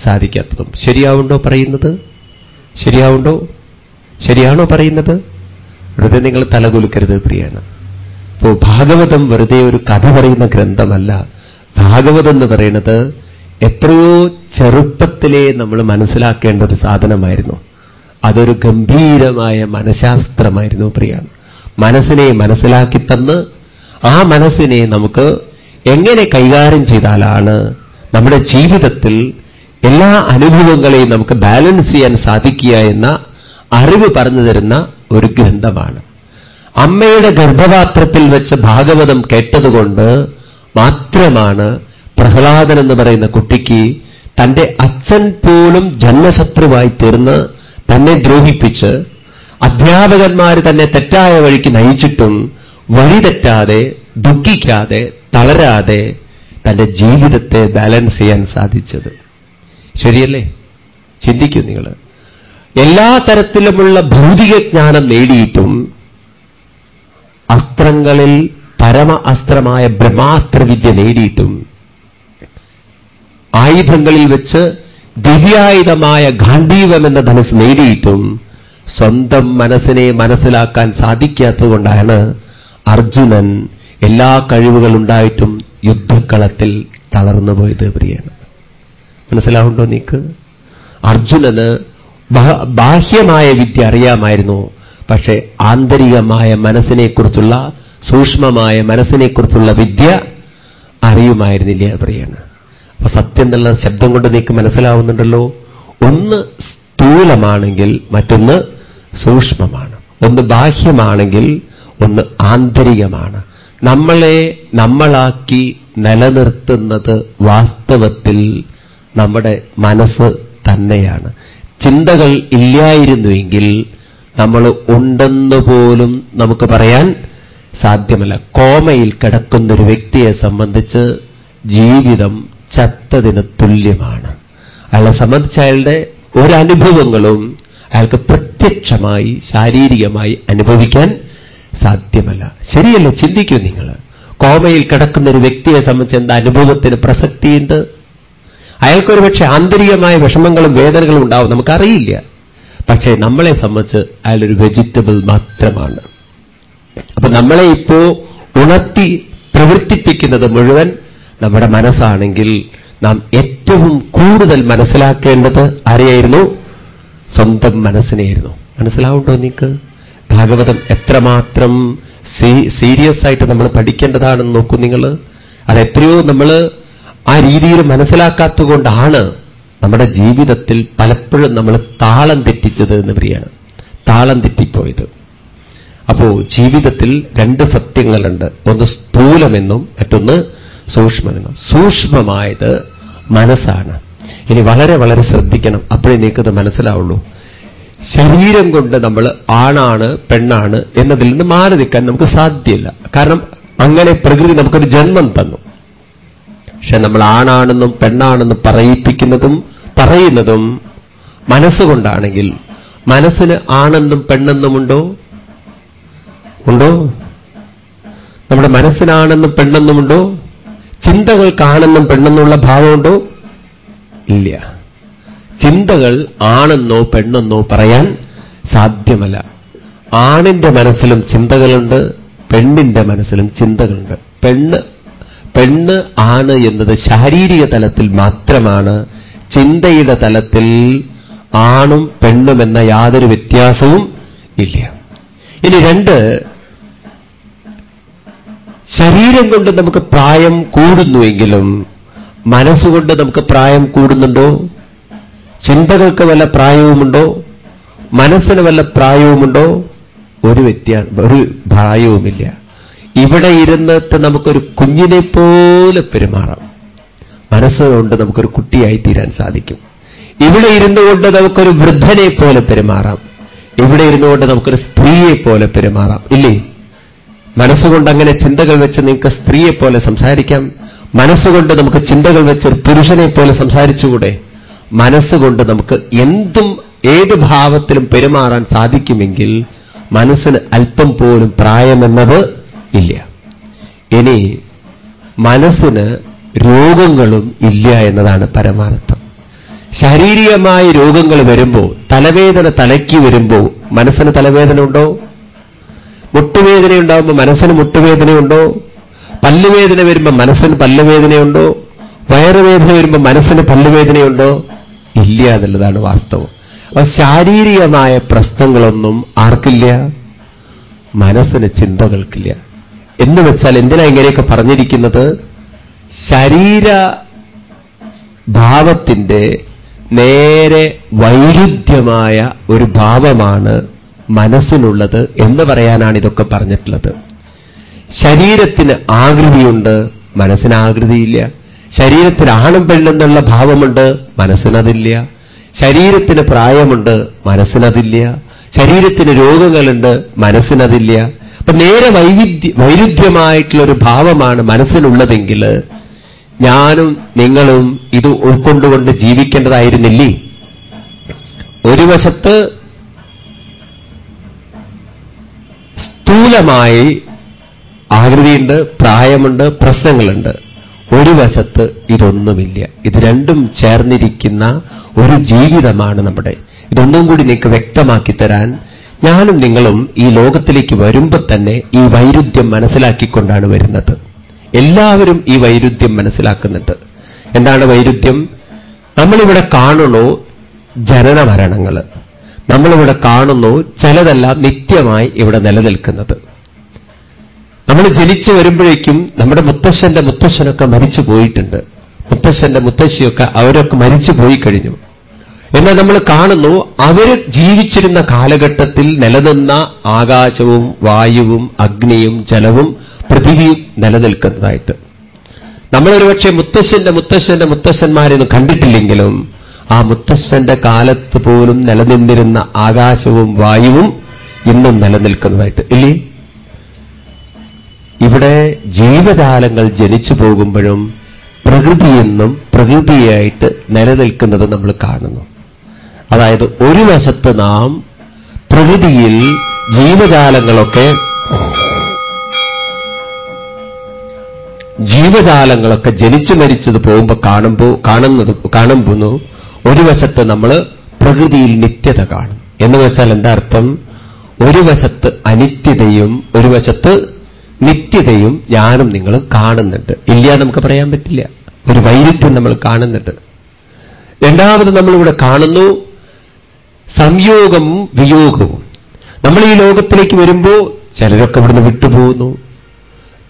സാധിക്കാത്തതും. ശരിയാവുണ്ടോ പറയുന്നത്? ശരിയാവുണ്ടോ? ശരിയാണോ പറയുന്നത്? വെറുതെ നിങ്ങൾ തലകുലുക്കരുത് പ്രിയാണ് അപ്പോൾ ഭാഗവതം വെറുതെ ഒരു കഥ പറയുന്ന ഗ്രന്ഥമല്ല. ഭാഗവതം എന്ന് പറയുന്നത് എത്രയോ ചെറുപ്പത്തിലെ നമ്മൾ മനസ്സിലാക്കേണ്ട ഒരു സാധനമായിരുന്നു. അതൊരു ഗംഭീരമായ മനഃശാസ്ത്രമായിരുന്നു പ്രിയാണ് മനസ്സിനെ മനസ്സിലാക്കി തന്ന് ആ മനസ്സിനെ നമുക്ക് എങ്ങനെ കൈകാര്യം ചെയ്താലാണ് നമ്മുടെ ജീവിതത്തിൽ എല്ലാ അനുഭവങ്ങളെയും നമുക്ക് ബാലൻസ് ചെയ്യാൻ സാധിക്കുക എന്ന അറിവ് പറഞ്ഞു തരുന്ന ഒരു ഗ്രന്ഥമാണ്. അമ്മയുടെ ഗർഭപാത്രത്തിൽ വെച്ച് ഭാഗവതം കേട്ടതുകൊണ്ട് മാത്രമാണ് പ്രഹ്ലാദൻ എന്ന് പറയുന്ന കുട്ടിക്ക് തന്റെ അച്ഛൻ പോലും ജന്മശത്രുവായി തീർന്ന് തന്നെ ദ്രോഹിപ്പിച്ച് അധ്യാപകന്മാർ തന്നെ തെറ്റായ വഴിക്ക് നയിച്ചിട്ടും വഴി തെറ്റാതെ ദുഃഖിക്കാതെ തളരാതെ തന്റെ ജീവിതത്തെ ബാലൻസ് ചെയ്യാൻ സാധിച്ചത്. ശരിയല്ലേ? ചിന്തിക്കൂ നിങ്ങൾ എല്ലാ തരത്തിലുമുള്ള ഭൗതിക ജ്ഞാനം നേടിയിട്ടും അസ്ത്രങ്ങളിൽ പരമ അസ്ത്രമായ ബ്രഹ്മാസ്ത്രവിദ്യ നേടിയിട്ടും ആയുധങ്ങളിൽ വെച്ച് ദിവ്യായുധമായ ഗാന്ധീവമെന്ന ധനസ് നേടിയിട്ടും സ്വന്തം മനസ്സിനെ മനസ്സിലാക്കാൻ സാധിക്കാത്തതുകൊണ്ടാണ് അർജുനൻ എല്ലാ കഴിവുകളുണ്ടായിട്ടും യുദ്ധക്കളത്തിൽ തളർന്നു പോയത് പ്രിയാണ് മനസ്സിലാവുണ്ടോ നീക്ക്? അർജുനന് ബാഹ്യമായ വിദ്യ അറിയാമായിരുന്നു. പക്ഷേ ആന്തരികമായ മനസ്സിനെക്കുറിച്ചുള്ള സൂക്ഷ്മമായ മനസ്സിനെക്കുറിച്ചുള്ള വിദ്യ അറിയുമായിരുന്നില്ല പറയാണ് അപ്പൊ സത്യം എന്നുള്ള ശബ്ദം കൊണ്ട് നീക്ക് മനസ്സിലാവുന്നുണ്ടല്ലോ. ഒന്ന് സ്ഥൂലമാണെങ്കിൽ മറ്റൊന്ന് സൂക്ഷ്മമാണ്. ഒന്ന് ബാഹ്യമാണെങ്കിൽ ഒന്ന് ആന്തരികമാണ്. നമ്മളെ നമ്മളാക്കി നിലനിർത്തുന്നത് വാസ്തവത്തിൽ നമ്മുടെ മനസ്സ് തന്നെയാണ്. ചിന്തകൾ ഇല്ലായിരുന്നുവെങ്കിൽ നമ്മൾ ഉണ്ടെന്ന് പോലും നമുക്ക് പറയാൻ സാധ്യമല്ല. കോമയിൽ കിടക്കുന്നൊരു വ്യക്തിയെ സംബന്ധിച്ച് ജീവിതം ചത്തതിന് തുല്യമാണ്. അയാളെ സംബന്ധിച്ച് അയാളുടെ ഒരനുഭവങ്ങളും അയാൾക്ക് പ്രത്യക്ഷമായി ശാരീരികമായി അനുഭവിക്കാൻ സാധ്യമല്ല. ശരിയല്ല? ചിന്തിക്കൂ നിങ്ങൾ. കോമയിൽ കിടക്കുന്ന ഒരു വ്യക്തിയെ സംബന്ധിച്ച് എന്താ അനുഭവത്തിന് പ്രസക്തിയുണ്ട്? അയാൾക്കൊരു പക്ഷേ ആന്തരികമായ വിഷമങ്ങളും വേദനകളും ഉണ്ടാവും. നമുക്കറിയില്ല. പക്ഷേ നമ്മളെ സംബന്ധിച്ച് അയാളൊരു വെജിറ്റബിൾ മാത്രമാണ്. അപ്പൊ നമ്മളെ ഇപ്പോ ഉണർത്തി പ്രവർത്തിപ്പിക്കുന്നത് മുഴുവൻ നമ്മുടെ മനസ്സാണെങ്കിൽ നാം ഏറ്റവും കൂടുതൽ മനസ്സിലാക്കേണ്ടത് ആരെയായിരുന്നു? സ്വന്തം മനസ്സിനെയായിരുന്നു. മനസ്സിലാവുണ്ടോ നിങ്ങൾക്ക് ഭാഗവതം എത്രമാത്രം സീരിയസ് ആയിട്ട് നമ്മൾ പഠിക്കേണ്ടതാണെന്ന് നോക്കൂ നിങ്ങൾ അതെത്രയോ നമ്മൾ ആ രീതിയിൽ മനസ്സിലാക്കാത്തുകൊണ്ടാണ് നമ്മുടെ ജീവിതത്തിൽ പലപ്പോഴും നമ്മൾ താളം തെറ്റിച്ചത് എന്ന് പറയാണ് താളം തെറ്റിപ്പോയത്. അപ്പോ ജീവിതത്തിൽ രണ്ട് സത്യങ്ങളുണ്ട്. ഒന്ന് സ്ഥൂലമെന്നും മറ്റൊന്ന് സൂക്ഷ്മമെന്നും. സൂക്ഷ്മമായത് മനസ്സാണ്. ഇനി വളരെ വളരെ ശ്രദ്ധിക്കണം. അപ്പോഴേ നിങ്ങൾക്കത് മനസ്സിലാവുള്ളൂ. ശരീരം കൊണ്ട് നമ്മൾ ആണാണ് പെണ്ണാണ് എന്നതിൽ നിന്ന് മാറി നിൽക്കാൻ നമുക്ക് സാധ്യമല്ല കാരണം അങ്ങനെ പ്രകൃതി നമുക്കൊരു ജന്മം തന്നു. പക്ഷെ നമ്മൾ ആണാണെന്നും പെണ്ണാണെന്നും പറയിപ്പിക്കുന്നതും പറയുന്നതും മനസ്സുകൊണ്ടാണെങ്കിൽ മനസ്സിന് ആണെന്നും പെണ്ണെന്നുമുണ്ടോ ഉണ്ടോ? നമ്മുടെ മനസ്സിനാണെന്നും പെണ്ണെന്നുമുണ്ടോ ചിന്തകൾക്കാണെന്നും പെണ്ണെന്നുള്ള ഭാവമുണ്ടോ? ഇല്ല. ചിന്തകൾ ആണെന്നോ പെണ്ണെന്നോ പറയാൻ സാധ്യമല്ല. ആണിന്റെ മനസ്സിലും ചിന്തകളുണ്ട് പെണ്ണിന്റെ മനസ്സിലും ചിന്തകളുണ്ട്. പെണ്ണ് പെണ്ണ് ആണ് എന്നത് ശാരീരിക തലത്തിൽ മാത്രമാണ് ചിന്തയുടെ തലത്തിൽ ആണും പെണ്ണും എന്ന യാതൊരു വ്യത്യാസവും ഇല്ല. ഇനി രണ്ട് ശരീരം കൊണ്ട് നമുക്ക് പ്രായം കൂടുന്നുവെങ്കിലും മനസ്സുകൊണ്ട് നമുക്ക് പ്രായം കൂടുന്നുണ്ടോ? ചിന്തകൾക്ക് വല്ല പ്രായവുമുണ്ടോ? മനസ്സിന് വല്ല പ്രായവുമുണ്ടോ? ഒരു വ്യത്യാസം ഒരു പ്രായവുമില്ല. ഇവിടെ ഇരുന്നിട്ട് നമുക്കൊരു കുഞ്ഞിനെ പോലെ പെരുമാറാം. മനസ്സുകൊണ്ട് നമുക്കൊരു കുട്ടിയായി തീരാൻ സാധിക്കും. ഇവിടെ ഇരുന്നുകൊണ്ട് നമുക്കൊരു വൃദ്ധനെ പോലെ പെരുമാറാം. ഇവിടെ ഇരുന്നുകൊണ്ട് നമുക്കൊരു സ്ത്രീയെ പോലെ പെരുമാറാം. ഇല്ലേ? മനസ്സുകൊണ്ട് അങ്ങനെ ചിന്തകൾ വെച്ച് നിങ്ങൾക്ക് സ്ത്രീയെ പോലെ സംസാരിക്കാം. മനസ്സുകൊണ്ട് നമുക്ക് ചിന്തകൾ വെച്ച് ഒരു പുരുഷനെ പോലെ സംസാരിച്ചുകൂടെ? മനസ്സുകൊണ്ട് നമുക്ക് എന്തും ഏത് ഭാവത്തിലും പെരുമാറാൻ സാധിക്കുമെങ്കിൽ മനസ്സിന് അല്പം പോലും പ്രായമെന്നത് ഇല്ല. ഇനി മനസ്സിന് രോഗങ്ങളും ഇല്ല എന്നതാണ് പരമാർത്ഥം. ശാരീരികമായ രോഗങ്ങൾ വരുമ്പോൾ തലവേദന തലയ്ക്ക് വരുമ്പോൾ മനസ്സിന് തലവേദന ഉണ്ടോ? മുട്ടുവേദന ഉണ്ടാകുമ്പോൾ മനസ്സിന് മുട്ടുവേദനയുണ്ടോ പല്ലുവേദന വരുമ്പോൾ മനസ്സിന് പല്ലുവേദനയുണ്ടോ വയറുവേദന വരുമ്പോൾ മനസ്സിന് പല്ലുവേദനയുണ്ടോ ഇല്ല എന്നുള്ളതാണ് വാസ്തവം. അപ്പൊ ശാരീരികമായ പ്രശ്നങ്ങളൊന്നും ആർക്കില്ല? മനസ്സിന് ചിന്തകൾക്കില്ല. എന്ന് വെച്ചാൽ എന്തിനാ ഇങ്ങനെയൊക്കെ പറഞ്ഞിരിക്കുന്നത്? ശരീര ഭാവത്തിന്റെ നേരെ വൈരുദ്ധ്യമായ ഒരു ഭാവമാണ് മനസ്സിനുള്ളത് എന്ന് പറയാനാണ് ഇതൊക്കെ പറഞ്ഞിട്ടുള്ളത്. ശരീരത്തിന് ആകൃതിയുണ്ട് മനസ്സിന് ആകൃതിയില്ല ശരീരത്തിന് ആണും പെണ്ണെന്നുള്ള ഭാവമുണ്ട് മനസ്സിനതില്ല. ശരീരത്തിന് പ്രായമുണ്ട് മനസ്സിനതില്ല. ശരീരത്തിന് രോഗങ്ങളുണ്ട് മനസ്സിനതില്ല. അപ്പൊ നേരെ വൈവിധ്യ വൈരുദ്ധ്യമായിട്ടുള്ള ഒരു ഭാവമാണ് മനസ്സിലുള്ളതെങ്കിൽ ഞാനും നിങ്ങളും ഇത് ഉൾക്കൊണ്ടുകൊണ്ട് ജീവിക്കേണ്ടതായിരുന്നില്ലേ? ഒരു വശത്ത് സ്ഥൂലമായി ആകൃതിയുണ്ട് പ്രായമുണ്ട് പ്രശ്നങ്ങളുണ്ട്. ഒരു വശത്ത് ഇതൊന്നുമില്ല. ഇത് രണ്ടും ചേർന്നിരിക്കുന്ന ഒരു ജീവിതമാണ് നമ്മുടെ. ഇതൊന്നും കൂടി നിങ്ങൾക്ക് വ്യക്തമാക്കി തരാൻ ഞാനും നിങ്ങളും ഈ ലോകത്തിലേക്ക് വരുമ്പോൾ തന്നെ ഈ വൈരുദ്ധ്യം മനസ്സിലാക്കിക്കൊണ്ടാണ് വരുന്നത്. എല്ലാവരും ഈ വൈരുദ്ധ്യം മനസ്സിലാക്കുന്നുണ്ട്. എന്താണ് വൈരുദ്ധ്യം? നമ്മളിവിടെ കാണുന്നു ജനന മരണങ്ങൾ നമ്മളിവിടെ കാണുന്നു ചിലതല്ല നിത്യമായി ഇവിടെ നിലനിൽക്കുന്നത്. നമ്മൾ ജനിച്ചു വരുമ്പോഴേക്കും നമ്മുടെ മുത്തശ്ശന്റെ മുത്തശ്ശനൊക്കെ മരിച്ചു പോയിട്ടുണ്ട്. മുത്തശ്ശന്റെ മുത്തശ്ശിയൊക്കെ അവരൊക്കെ മരിച്ചു പോയി കഴിഞ്ഞു. എന്നാൽ നമ്മൾ കാണുന്നു അവർ ജീവിച്ചിരുന്ന കാലഘട്ടത്തിൽ നിലനിന്ന ആകാശവും വായുവും അഗ്നിയും ജലവും പൃഥിവിയും നിലനിൽക്കുന്നതായിട്ട്. നമ്മളൊരുപക്ഷെ മുത്തശ്ശന്റെ മുത്തശ്ശന്റെ മുത്തശ്ശന്മാരെയൊന്നും കണ്ടിട്ടില്ലെങ്കിലും ആ മുത്തശ്ശന്റെ കാലത്ത് പോലും നിലനിന്നിരുന്ന ആകാശവും വായുവും ഇന്നും നിലനിൽക്കുന്നതായിട്ട്. ഇല്ലേ? ഇവിടെ ജീവജാലങ്ങൾ ജനിച്ചു പോകുമ്പോഴും പ്രകൃതിയെന്നും പ്രകൃതിയായിട്ട് നിലനിൽക്കുന്നത് നമ്മൾ കാണുന്നു. അതായത് ഒരു വശത്ത് നാം പ്രകൃതിയിൽ ജീവജാലങ്ങളൊക്കെ ജീവജാലങ്ങളൊക്കെ ജനിച്ചു മരിച്ചത് പോകുമ്പോൾ കാണുമ്പോൾ കാണുന്നത് കാണുമ്പോൾ ഒരു വശത്ത് നമ്മൾ പ്രകൃതിയിൽ നിത്യത കാണും എന്ന് വെച്ചാൽ എന്താ അർത്ഥം? ഒരു വശത്ത് അനിത്യതയും ഒരു വശത്ത് നിത്യതയും ഞാനും നിങ്ങളും കാണുന്നുണ്ട്. ഇല്ല നമുക്ക് പറയാൻ പറ്റില്ല. ഒരു വൈരുദ്ധ്യം നമ്മൾ കാണുന്നുണ്ട്. രണ്ടാമത് നമ്മളിവിടെ കാണുന്നു സംയോഗവും വിയോഗവും. നമ്മൾ ഈ ലോകത്തിലേക്ക് വരുമ്പോൾ ചിലരൊക്കെ ഇവിടുന്ന് വിട്ടുപോകുന്നു.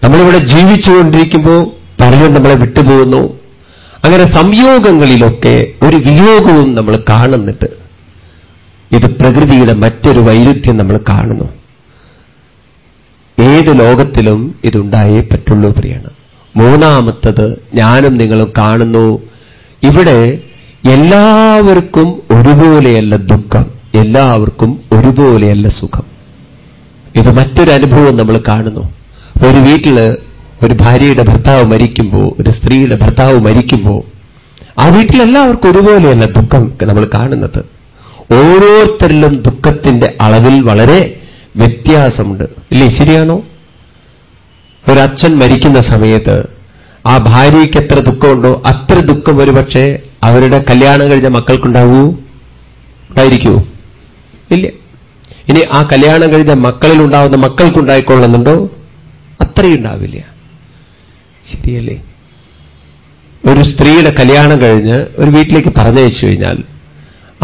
നമ്മളിവിടെ ജീവിച്ചുകൊണ്ടിരിക്കുമ്പോൾ പലരും നമ്മളെ വിട്ടുപോകുന്നു. അങ്ങനെ സംയോഗങ്ങളിലൊക്കെ ഒരു വിയോഗവും നമ്മൾ കാണുന്നുണ്ട് ഇത് പ്രകൃതിയുടെ മറ്റൊരു വൈരുദ്ധ്യം നമ്മൾ കാണുന്നു. ഏത് ലോകത്തിലും ഇതുണ്ടായേ പറ്റുള്ളൂ പ്രിയാണ്. മൂന്നാമത്തത് ഞാനും നിങ്ങളും കാണുന്നു. ഇവിടെ എല്ലാവർക്കും ഒരുപോലെയല്ല ദുഃഖം. എല്ലാവർക്കും ഒരുപോലെയല്ല സുഖം. ഇത് മറ്റൊരു അനുഭവം നമ്മൾ കാണുന്നു. ഒരു വീട്ടിൽ ഒരു ഭാര്യയുടെ ഭർത്താവ് മരിക്കുമ്പോൾ ഒരു സ്ത്രീയുടെ ഭർത്താവ് മരിക്കുമ്പോൾ ആ വീട്ടിലെല്ലാവർക്കും ഒരുപോലെയല്ല ദുഃഖം നമ്മൾ കാണുന്നത്. ഓരോരുത്തരിലും ദുഃഖത്തിന്റെ അളവിൽ വളരെ വ്യത്യാസമുണ്ട്. ഇല്ലേ ശരിയാണോ? ഒരച്ഛൻ മരിക്കുന്ന സമയത്ത് ആ ഭാര്യയ്ക്ക് എത്ര ദുഃഖമുണ്ടോ അത്ര ദുഃഖം ഒരുപക്ഷെ അവരുടെ കല്യാണം കഴിഞ്ഞ മക്കൾക്കുണ്ടാവൂ? ഉണ്ടായിരിക്കുമോ ഇല്ല. ഇനി ആ കല്യാണം കഴിഞ്ഞ മക്കളിൽ ഉണ്ടാവുന്ന മക്കൾക്കുണ്ടായിക്കൊള്ളുന്നുണ്ടോ? അത്രയും ഉണ്ടാവില്ല ശരിയല്ലേ? ഒരു സ്ത്രീയുടെ കല്യാണം കഴിഞ്ഞ് ഒരു വീട്ടിലേക്ക് പറഞ്ഞയച്ചു കഴിഞ്ഞാൽ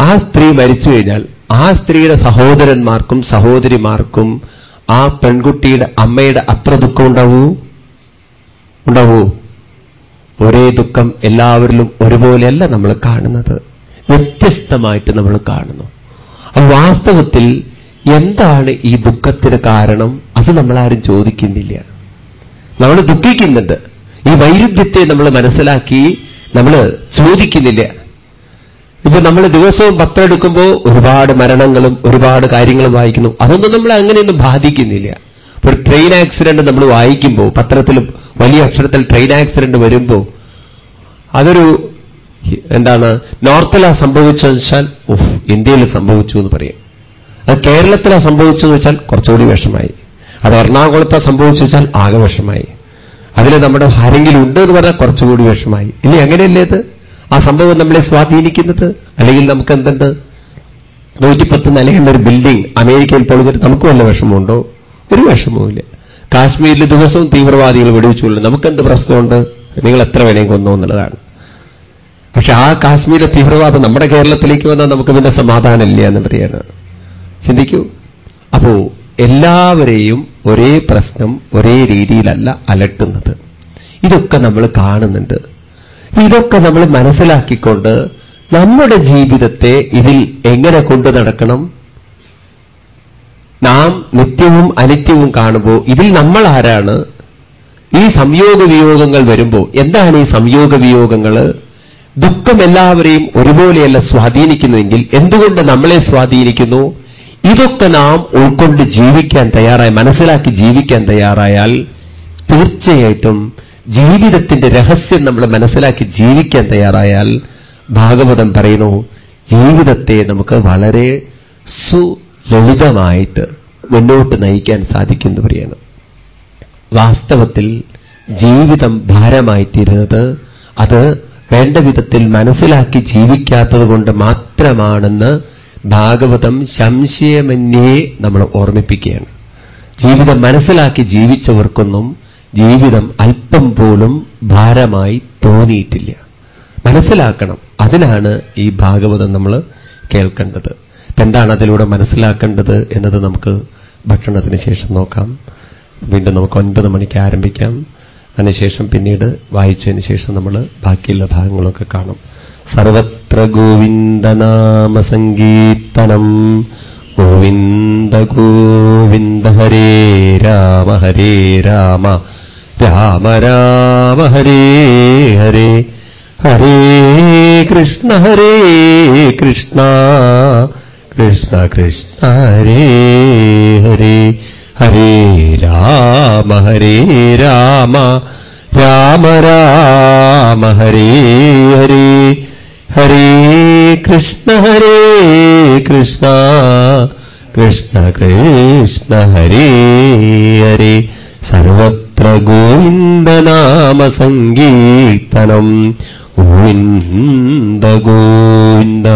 ആ സ്ത്രീ മരിച്ചു കഴിഞ്ഞാൽ ആ സ്ത്രീയുടെ സഹോദരന്മാർക്കും സഹോദരിമാർക്കും ആ പെൺകുട്ടിയുടെ അമ്മയുടെ അത്ര ദുഃഖം ഉണ്ടാവൂ ഉണ്ടാവൂ. ഒരേ ദുഃഖം എല്ലാവരിലും ഒരുപോലെയല്ല നമ്മൾ കാണുന്നത്. വ്യത്യസ്തമായിട്ട് നമ്മൾ കാണുന്നു. വാസ്തവത്തിൽ എന്താണ് ഈ ദുഃഖത്തിന് കാരണം? അത് നമ്മളാരും ചോദിക്കുന്നില്ല. നമ്മൾ ദുഃഖിക്കുന്നുണ്ട്. ഈ വൈരുദ്ധ്യത്തെ നമ്മൾ മനസ്സിലാക്കി നമ്മൾ ചോദിക്കുന്നില്ല. ഇപ്പൊ നമ്മൾ ദിവസവും പത്രം എടുക്കുമ്പോൾ ഒരുപാട് മരണങ്ങളും ഒരുപാട് കാര്യങ്ങളും വായിക്കുന്നു. അതൊന്നും നമ്മൾ അങ്ങനെയൊന്നും ബാധിക്കുന്നില്ല. ഒരു ട്രെയിൻ ആക്സിഡന്റ് നമ്മൾ വായിക്കുമ്പോൾ പത്രത്തിൽ വലിയ അക്ഷരത്തിൽ ട്രെയിൻ ആക്സിഡന്റ് വരുമ്പോൾ അതൊരു എന്താണ് നോർത്തിലാ സംഭവിച്ചതെന്ന് വെച്ചാൽ ഉഫ് ഇന്ത്യയിൽ സംഭവിച്ചു എന്ന് പറയും. അത് കേരളത്തിലാ സംഭവിച്ചതെന്ന് വെച്ചാൽ കുറച്ചുകൂടി വിഷമായി. അത് എറണാകുളത്താ സംഭവിച്ചു വെച്ചാൽ ആകെ വിഷമായി. അതിൽ നമ്മുടെ ആരെങ്കിലും ഉണ്ട് എന്ന് പറഞ്ഞാൽ കുറച്ചുകൂടി വിഷമായി. ഇനി അങ്ങനെയല്ലേ ആ സംഭവം നമ്മളെ സ്വാധീനിക്കുന്നത്? അല്ലെങ്കിൽ നമുക്ക് എന്തുണ്ട്? നൂറ്റിപ്പത്ത് നിലയുള്ള ഒരു ബിൽഡിംഗ് അമേരിക്കയിൽ പൊളിഞ്ഞിട്ട് നമുക്ക് വല്ല വിഷമമുണ്ടോ? ഒരു വിഷമവുമില്ല. കാശ്മീരിൽ ദിവസവും തീവ്രവാദികൾ വെടിവെച്ചുകൊള്ളു നമുക്കെന്ത് പ്രശ്നമുണ്ട്? നിങ്ങൾ എത്ര വിലയും കൊന്നു എന്നുള്ളതാണ്. പക്ഷെ ആ കാശ്മീരിലെ തീവ്രവാദം നമ്മുടെ കേരളത്തിലേക്ക് വന്നാൽ നമുക്ക് പിന്നെ സമാധാനമില്ല എന്ന് പറയാണ് ചിന്തിക്കൂ. അപ്പോ എല്ലാവരെയും ഒരേ പ്രശ്നം ഒരേ രീതിയിലല്ല അലട്ടുന്നത്. ഇതൊക്കെ നമ്മൾ കാണുന്നുണ്ട്. ഇതൊക്കെ നമ്മൾ മനസ്സിലാക്കിക്കൊണ്ട് നമ്മുടെ ജീവിതത്തെ ഇതിൽ എങ്ങനെ കൊണ്ടു നടക്കണം? നാം നിത്യവും അനിത്യവും കാണുമ്പോൾ ഇതിൽ നമ്മൾ ആരാണ്? ഈ സംയോഗ വിയോഗങ്ങൾ വരുമ്പോൾ എന്താണ് ഈ സംയോഗ വിയോഗങ്ങൾ ദുഃഖം എല്ലാവരെയും ഒരുപോലെയല്ല സ്വാധീനിക്കുന്നുവെങ്കിൽ എന്തുകൊണ്ട് നമ്മളെ സ്വാധീനിക്കുന്നു? ഇതൊക്കെ നാം ഉൾക്കൊണ്ട് ജീവിക്കാൻ തയ്യാറായി മനസ്സിലാക്കി ജീവിക്കാൻ തയ്യാറായാൽ തീർച്ചയായിട്ടും ജീവിതത്തിന്റെ രഹസ്യം നമ്മൾ മനസ്സിലാക്കി ജീവിക്കാൻ തയ്യാറായാൽ ഭാഗവതം പറയുന്നു ജീവിതത്തെ നമുക്ക് വളരെ സുലളിതമായിട്ട് മുന്നോട്ട് നയിക്കാൻ സാധിക്കുന്നു പറയാണ് വാസ്തവത്തിൽ ജീവിതം ഭാരമായിത്തീരുന്നത് അത് വേണ്ട വിധത്തിൽ മനസ്സിലാക്കി ജീവിക്കാത്തത് കൊണ്ട് മാത്രമാണെന്ന് ഭാഗവതം സംശയമന്യേ നമ്മൾ ഓർമ്മിപ്പിക്കുകയാണ്. ജീവിതം മനസ്സിലാക്കി ജീവിച്ചവർക്കൊന്നും ജീവിതം അല്പം പോലും ഭാരമായി തോന്നിയിട്ടില്ല. മനസ്സിലാക്കണം അതിനാണ് ഈ ഭാഗവതം നമ്മൾ കേൾക്കേണ്ടത്. എന്താണ് അതിലൂടെ മനസ്സിലാക്കേണ്ടത് എന്നത് നമുക്ക് ഭക്ഷണത്തിന് ശേഷം നോക്കാം. വീണ്ടും നമുക്ക് ഒൻപത് മണിക്ക് ആരംഭിക്കാം. അതിനുശേഷം പിന്നീട് വായിച്ചതിന് ശേഷം നമ്മൾ ബാക്കിയുള്ള ഭാഗങ്ങളൊക്കെ കാണും. സർവത്ര ഗോവിന്ദനാമസങ്കീർത്തനം. ഗോവിന്ദ ഗോവിന്ദ ഹരേ രാമ ഹരേ രാമ. രാമ രാമ ഹരേ ഹരേ. ഹരേ കൃഷ്ണ ഹരേ കൃഷ്ണ. കൃഷ്ണ കൃഷ്ണ ഹരേ ഹരേ. ഹരേ രാമ ഹരേ രാമ. രാമ രാമ ഹരേ ഹരേ. ഹരേ കൃഷ്ണ ഹരേ കൃഷ്ണ. കൃഷ്ണ കൃഷ്ണ ഹരേ ഹരേ. സർവത്ര ഗോവിന്ദനാമസങ്കീർത്തനം ഗോവിന്ദ ഗോവിന്ദ.